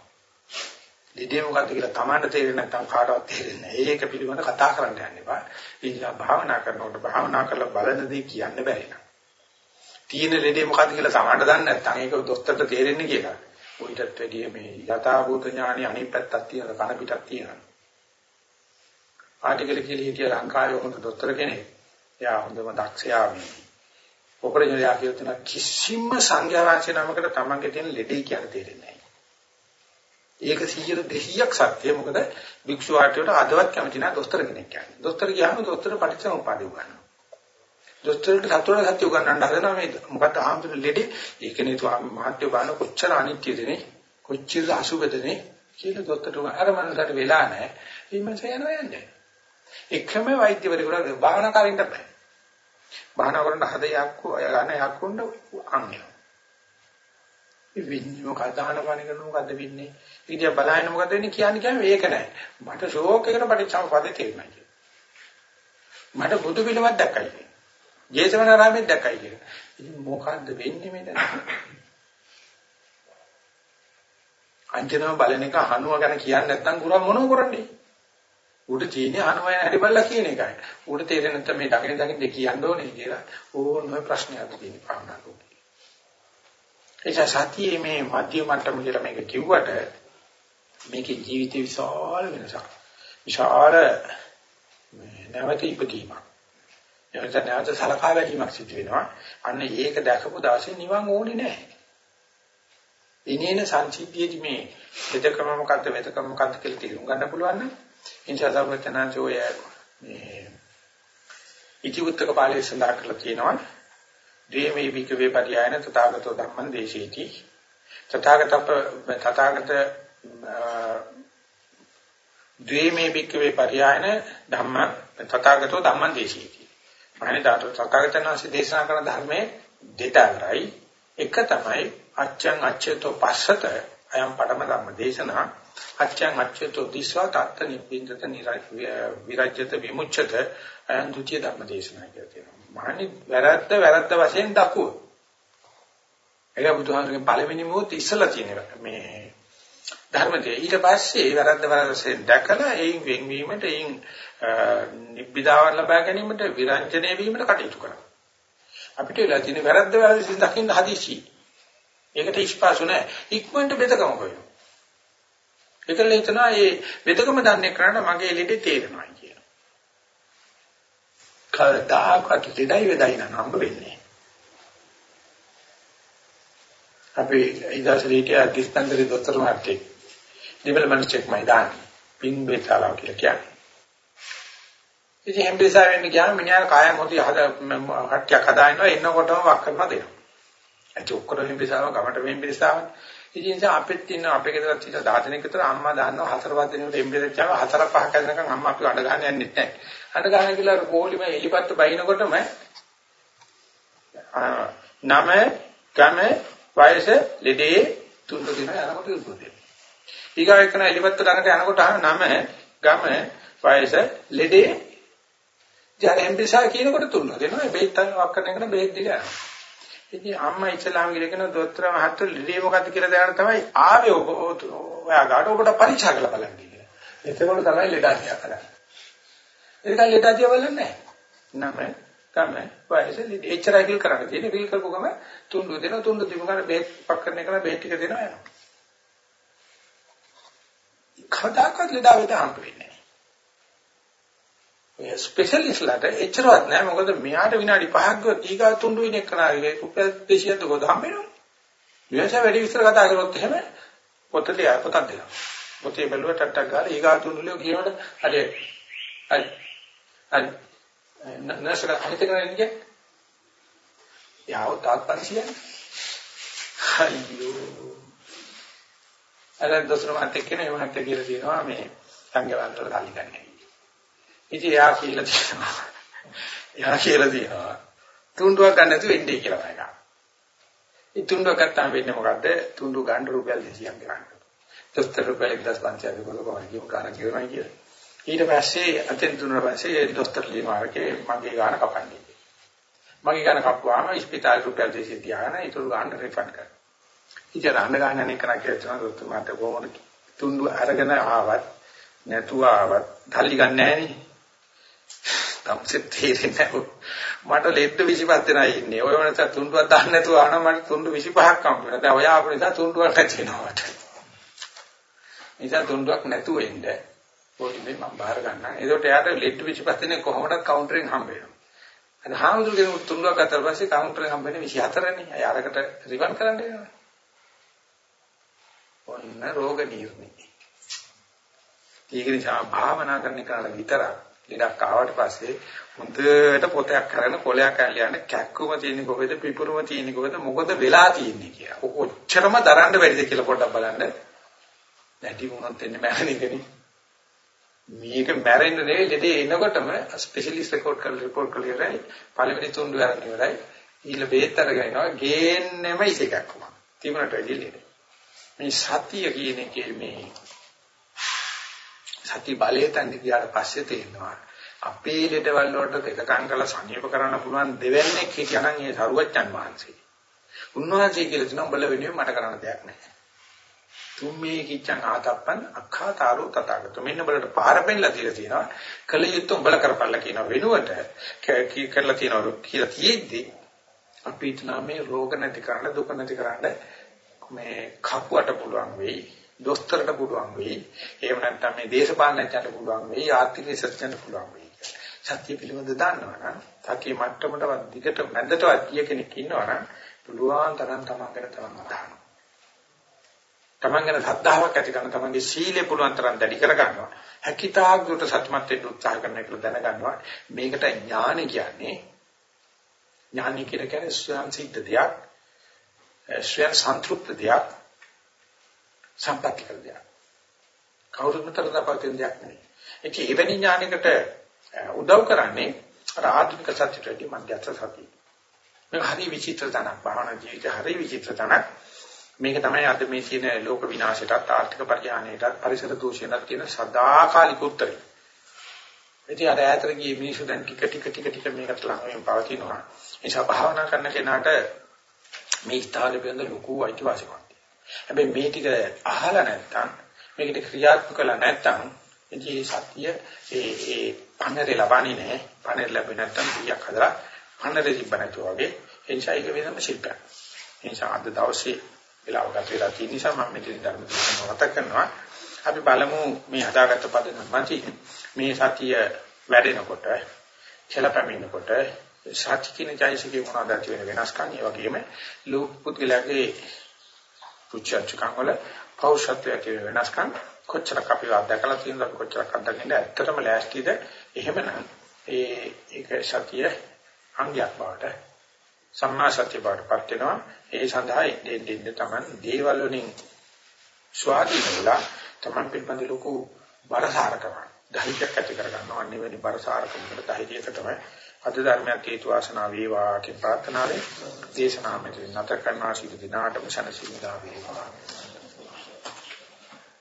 දෙදේ මොකද්ද කියලා Tamanට තේරෙන්නේ නැත්නම් කාටවත් තේරෙන්නේ නැහැ. ඒක පිළිබඳව කතා කරන්න යන්න එපා. ඒ නිසා භාවනා කරනකොට භාවනා කරලා බලන දේ කියන්න බැරි නෑ. තියෙන ලෙඩේ මොකද්ද කියලා Tamanට දන්නේ නැත්නම් ඒක දොස්තරට තේරෙන්නේ කියලා. ඔයිටත් වැඩිය මේ යථාභූත ඥානෙ අනිත් පැත්තක් තියෙන කන පිටක් තියෙනවා. ආටිකල කියලා හිටිය ලංකාවේ හොඳ දොස්තර කෙනෙක්. එයා හොඳම දක්ෂයා මේ. ඔපරේෂන් යා කියන කිසිම සංඥා වාසිය නමකට Tamanගේ තියෙන ලෙඩේ කියලා තේරෙන්නේ ඒක 100 200ක් සත්‍ය මොකද භික්ෂු ආටියට අදවත් කැමති නැහැ දොස්තර කෙනෙක් කියන්නේ. දොස්තර ගියාම දොස්තර පටිච්චසමුප්පාදේ උගන්වනවා. දොස්තරට සතුට සත්‍ය උගන්වන්න හදනවා මේ මොකද ආම්තුන ලෙඩේ ඒකනේ තු මහත්ය ගන්න කොච්චර අනිත්‍යද නේ කොච්චර අසුබද නේ කියලා දොස්තරට අර මනසට වෙලා නැහැ. ඊමණස යනවා යන්නේ. එකම වෛද්‍යවරයෙකුට භාවනා කරින්න බෑ. භාවනා කරන හද යක්කු අය ගන්න යක්කුන්න අන්නේ. මේ වෙන්නේ මොකද ආනපාන කරන මොකද වෙන්නේ? ඉතින් බලන්න මොකද වෙන්නේ කියන්නේ කියන්නේ ඒක නෑ. මට ෂෝක් එකට පටිච්චසමුප්පාදේ තේරුණා කියලා. මට බුදු පිළිමක් දැක්කයි කියලා. ජේසවනාරාමෙත් දැක්කයි කියලා. ඉතින් මොකද්ද වෙන්නේ මේ දැන්? අන්තිමව බලන එක හනුව ගැන කියන්නේ නැත්නම් ගුරා මොනව කරන්නේ? උඩ තියෙන්නේ අහනවා හැටි බලලා කියන එකයි. උඩ තේරෙන්නේ නැත්නම් මේ දකින දකින් දෙක කියන්න ඕනේ කියලා ඕනම ප්‍රශ්නයක් තියෙන පාවනා ලෝකේ. ඒ සතියේ මේ මධ්‍ය මට්ටම කියලා මේක කිව්වට මේකේ ජීවිතේ විශාල වෙනසක්. විශාල නැවත ඉපදීමක්. එතන නැවත සලකා බැලීමක් සිදු වෙනවා. අන්න ඒක දැකපු දවසේ නිවන් ඕනේ නැහැ. ඉනේන සංසිද්ධියේදී මේ දෙදකම මොකද්ද මෙතකම මොකද්ද කියලා තේරුම් ගන්න පුළුවන් නම් ඉන්ෂා සර්වචනාචෝය මේ ඉතිවුත්තක පාළිය සඳහන් කරලා තියෙනවා. ද්වේමේ විකවේ පරියායන තථාගතෝ ධම්මං දේශේති. තථාගත තථාගත ද්වේමේ විකවේ පරියායන ධම්ම තථාගතෝ ධම්මං දේශේති. මහණේ දාත තථාගතයන්වහන්සේ දේශනා කරන ධර්මයේ දෙතරයි එක තමයි අච්ඡං අච්ඡතෝ පස්සත අයම් පඩම ධම්ම දේශනා. අච්ඡං අච්ඡතෝ දිස්වා තත්ත නිබ්බින්දත විරජ්‍යත විමුච්ඡත අයන් ဒုတိ ය ධර්ම දේශනා කියලා තියෙනවා. මහණනි වැරද්ද වැරද්ද වශයෙන් දකුව. ඒක බුදුහාමරගේ පළවෙනි මොහොත ඉස්සලා තියෙන මේ ධර්මතේ ඊට පස්සේ වැරද්ද වැරද්ද වශයෙන් දැකලා ඒයින් වෙන්වීමට ඒයින් නිබ්බිදාව ලබා ගැනීමට විරංජනය වීමට කටයුතු කරනවා. අපිට වෙලා තියෙන වැරද්ද වැරද්ද දකින්න හදිසි. ඒකට ඉස්පාසු නැහැ. ඉක්මනට බෙදකම කොහෙද? ඒකල හිතනවා මේ වෙදකම දන්නේ කරන්න මගේ ලෙඩේ තේරෙනවා කියලා. කවදාකවත් ලෙඩයි වෙදයි නම් හම්බ වෙන්නේ. අපි ඉදාසලීට අධිස්තන්දරි දොස්තර මාර්ටේ ඩෙවලොප්මන්ට් චෙක් මයිදාන පින් බේතාලා කියලා කියන්නේ. ඉතින් එම්බිසා වෙන්න ගියාම මිනිහා කායම් හොති හද හට්ටියක් හදානවා එන්නකොටම වක් කරනවා දෙනවා. ඒ ඔක්කොම එම්බිසාව ගමට මෙම්බිසාව ඉතින් ඒ නිසා අපෙත් තියෙන අපේ ගෙදර තියෙන 10 දෙනෙක් විතර අම්මා දාන්නවා හතර පහ දෙනෙකුට එම්බෙදච්චාව හතර පහක් ඇදනකම් අම්මා අපි අඬ ගන්න යන්නේ නැහැ. අඬ ගන්න කියලා කෝලිම එලිපත්තු බහිනකොටම නම ගම වයස ලෙඩේ තුන්ද දින යනකොට උපදිනවා. ඊගාව එකන එලිපත්තු ළඟට යනකොට අහන නම ගම වයස ලෙඩේ ජාර එම්බෙසා කියනකොට තුන්ද දෙනවා. බෙහෙත් ගන්න වක් කරන එකට බෙහෙත් දීලා යනවා. ඉතින් අම්මා ඉස්ලාම් ගිරගෙන දොස්තර මහත්තයෝ ලීඩේ මොකද්ද කියලා දැනන තමයි ආවේ ඔබ ඔයා ගාඩ ඔබට පරීක්ෂා කරලා බලන්න කියලා. එතකොට තමයි ලෙඩ අධ්‍යා කරන්නේ. ඒක ලෙඩ අධ්‍යා බලන්නේ නැහැ. නම තමයි වයස එච්චරයි කිල් කරන්න තියෙන්නේ. කිල් කරපු ගම තුන්ඩු දෙනවා තුන්ඩු දීපු ගමන් බෙහෙත් පක් කරන එක බෙහෙත් ටික දෙනවා යනවා. කවදාකවත් ලෙඩ වෙද හම්බ වෙන්නේ නැහැ. ඒ ස්පෙෂලිස්ට්ලාට එච්චරවත් නෑ මොකද මෙයාට විනාඩි 5ක් ගියොත් ඊගා තුන්ඩු වෙන එක නාගේ රුපියල් 200ක් ගොඩ හම්බ වෙනවා. විශේෂ වැඩි විස්තර කතා කරොත් එහෙම පොතේ පොතක් දෙනවා. පොතේ බැලුවට ටට්ටක් ගාලා ඊගා තුන්ඩුලිය කියනකොට හරි හරි හරි නර්සක අනිත් එක නේද? යාව තාත් පරිසියන්නේ. අයියෝ. අර දොස්තර මහත්තයෙක් කියන ඒ මහත්තයා කියලා තියෙනවා මේ සංගවන්තර කල්ලි ගන්න. ඉතින් එයා කියලා තියෙනවා. එයා කියලා තියෙනවා. තුන්ඩුවක් ගන්න නැතුව එන්නේ කියලා මම ගන්නවා. ඒ තුන්ඩුව ගත්තාම වෙන්නේ මොකද්ද? තුන්ඩුව ගන්න රුපියල් 200ක් ගන්න. දොස්තර රුපියල් 1500ක් කොහොමද කියනවා කියලා. ඊට පස්සේ අතෙන් දුන්නා පස්සේ දොස්තර ලියනවාරකේ මගේ ගාන කපන්නේ. මගේ ගාන කපුවාම ඉස්පිතාල රුපියල් 200 තියාගෙන ඊටු ගාන රිෆන්ඩ් කරනවා. ඉතින් අහන්න ගන්න එක කරා කියලා දොස්තර මට කොහොමද තුන්ඩු අරගෙන ආවත් නැතුව ආවත් තල්ලි ගන්න නැහැ නේ. තමසෙත් තේරෙන්නේ මට ලෙඩ 25 දෙනා ඉන්නේ. ඔය වෙනස තුන්ඩුවක් දාන්න නැතුව ආන මට තුන්ඩු 25ක් හම්බ වෙනවා. දැන් ඔය ආපු නිසා තුන්ඩුවක් නැති වෙනවා මට. නිසා තුන්ඩුවක් නැතුව ඉන්නේ. පොඩි මම බාර ගන්නවා. ඒකට එයාට ලෙට් විශ්පස්තනේ කොහොමද කවුන්ටරින් හම්බ වෙනවා. අද හාමුදුරුවෝ තුන්වක් ගත්තා පස්සේ කවුන්ටරින් හම්බ වෙන්නේ 24නේ. අය අරකට රිවන් කරන්න වෙනවා. ඔන්න රෝග නිర్ణය. ඒක නිසා භාවනා කරන කාල විතරක් ලෙඩක් ආවට පස්සේ හොඳට පොතයක් කරගෙන කොලයක් ඇල්ලන්න කැක්කුම තියෙන්නේ කොහෙද පිපුරුම තියෙන්නේ කොහෙද මොකද වෙලා තියෙන්නේ කියලා. ඔච්චරම දරන්න බැරිද කියලා පොඩ්ඩක් බලන්න. නැටි වුණොත් එන්නේ මෑණිකනේ. මේක මැරෙන්න නෙවෙයි ලෙඩේ එනකොටම ස්පෙෂලිස්ට් රෙකෝඩ් කරලා රිපෝට් කරලා ඉවරයි පළවෙනි තුන්ඩු අරන් ඉවරයි ඊළ බේත් අරගෙනවා ගේන්නෙම ඉසේකක් වුණා තිබුණට වැඩි ලෙඩ මේ සතිය කියන එකේ මේ සති බලයේ තන්නේ ගියාට පස්සේ තේරෙනවා අපේ ලෙඩවල වලට දෙකකම් කරලා සංයම කරන්න පුළුවන් දෙවන්නේක් කියනනම් ඒ සරුවච්චන් වහන්සේ. උන්වහන්සේ කියලා තුන උඹල වෙනුවෙන් මට කරන්න දෙයක් නැහැ. තුම්මේ කිච්ඡං ආතප්පන් අක්ඛාතාරෝ තථාගතෝ. මෙන්න බලට පාර පෙන්නලා තියලා තියෙනවා. කල යුත්තේ උඹල කරපල්ලා කියන වෙනුවට කී කරලා තියෙනවා කියලා තියෙද්දි අපි හිතනවා මේ රෝග නැති කරන්න දුක නැති කරන්න මේ කපුවට පුළුවන් වෙයි. දොස්තරට පුළුවන් වෙයි එහෙම නැත්නම් මේ දේශපාලනඥයට පුළුවන් වෙයි ආර්ථික රිසර්ච්චන්ට පුළුවන් වෙයි සත්‍ය පිළිබඳ දන්නවනම් සත්‍ය මට්ටමටවත් දිගට මැදටවත් කිය කෙනෙක් ඉන්නවනම් පුළුවන් තරම් තමන්කට තමන් අදහනවා තමන් ගැන ශ්‍රද්ධාවක් ඇති කරන තමන්ගේ සීලය පුළුවන් තරම් දැඩි කර ගන්නවා. හැකිතාග්‍රත සත්‍යමත් වෙන්න උත්සාහ කරන එක දැන ගන්නවා. මේකට ඥාන කියන්නේ ඥානි කියලා කියන්නේ ස්වයං සිද්ධ දෙයක්. ස්වයං සන්තුෂ්ත දෙයක්. සම්පත්‍ති කර දෙයක්. කවුරුත් මතර දාපතින් දෙයක් නෙවෙයි. ඒක එවැනි ඥානයකට උදව් කරන්නේ අර ආධුනික සත්‍යයට මධ්‍යස්ථ සතිය. මේක හරි විචිත්‍ර තනක් භාවනා ජීවිතේ හරි විචිත්‍ර තනක්. මේක තමයි අද මේ තියෙන ලෝක විනාශයටත් ආර්ථික පරිහානියටත් පරිසර දූෂණයටත් තියෙන සදාකාලික උත්තරය. ඉතින් අර ඈතට ගිය මිනිස්සු දැන් ටික ටික ටික ටික මේකට ලං වෙමින් පවතිනවා. ඒ නිසා භාවනා කරන කෙනාට මේ ස්ථාවර පිළිබඳ ලොකු අයිතිවාසිකමක් තියෙනවා. හැබැයි මේ ටික අහලා නැත්නම් මේකට ක්‍රියාත්මක කළා නැත්නම් ඉතින් සත්‍ය ඒ ඒ පන්නරේ ලබන්නේ නැහැ. පන්නරේ ලැබෙන්නේ නැත්නම් පියක් හදලා පන්නරේ තිබ්බ නැතුව වගේ ඒ නිසා ඒක වෙනම ශිල්පයක්. ඒ නිසා අද දවසේ වෙලාව ගත වෙලා තියෙන නිසා මම මෙතන ධර්ම දේශනාව මතක් කරනවා. අපි බලමු මේ හදාගත්ත පදනම මත මේ සතිය වැඩෙනකොට කෙලපැමිනකොට සත්‍ය කියන ජයසිකේ මොනවද ඇති වෙන වෙනස්කම් ඒ වගේම ලෝක පුද්ගලයාගේ පුච්චච්චකම් වල පෞෂත්වය ඇති වෙන වෙනස්කම් කොච්චරක් අපි අත්දකලා තියෙනවද කොච්චරක් අත්දකින්න ඇත්තටම ලෑස්තිද එහෙමනම් ඒ ඒක සතිය අංගයක් බවට සම්මා සත්‍ය බවටපත් වෙනවා. ඒ සඳහා එන්නේ එන්නේ තමයි දේවල් වලින් ස්වාධීන වෙලා තමයි පිළිබඳ ලොකු බරසාරකම ධෛර්යයක් ඇති කර ගන්නවා. අනිවාර්ය බරසාරකම ධෛර්යයක තමයි අද ධර්මයක් හේතු වාසනා වේවා කියන ප්‍රාර්ථනාවෙන් දේශනාව මෙතන නැත කරනවා සිදු දිනාටම සනසිමුදා වේවා.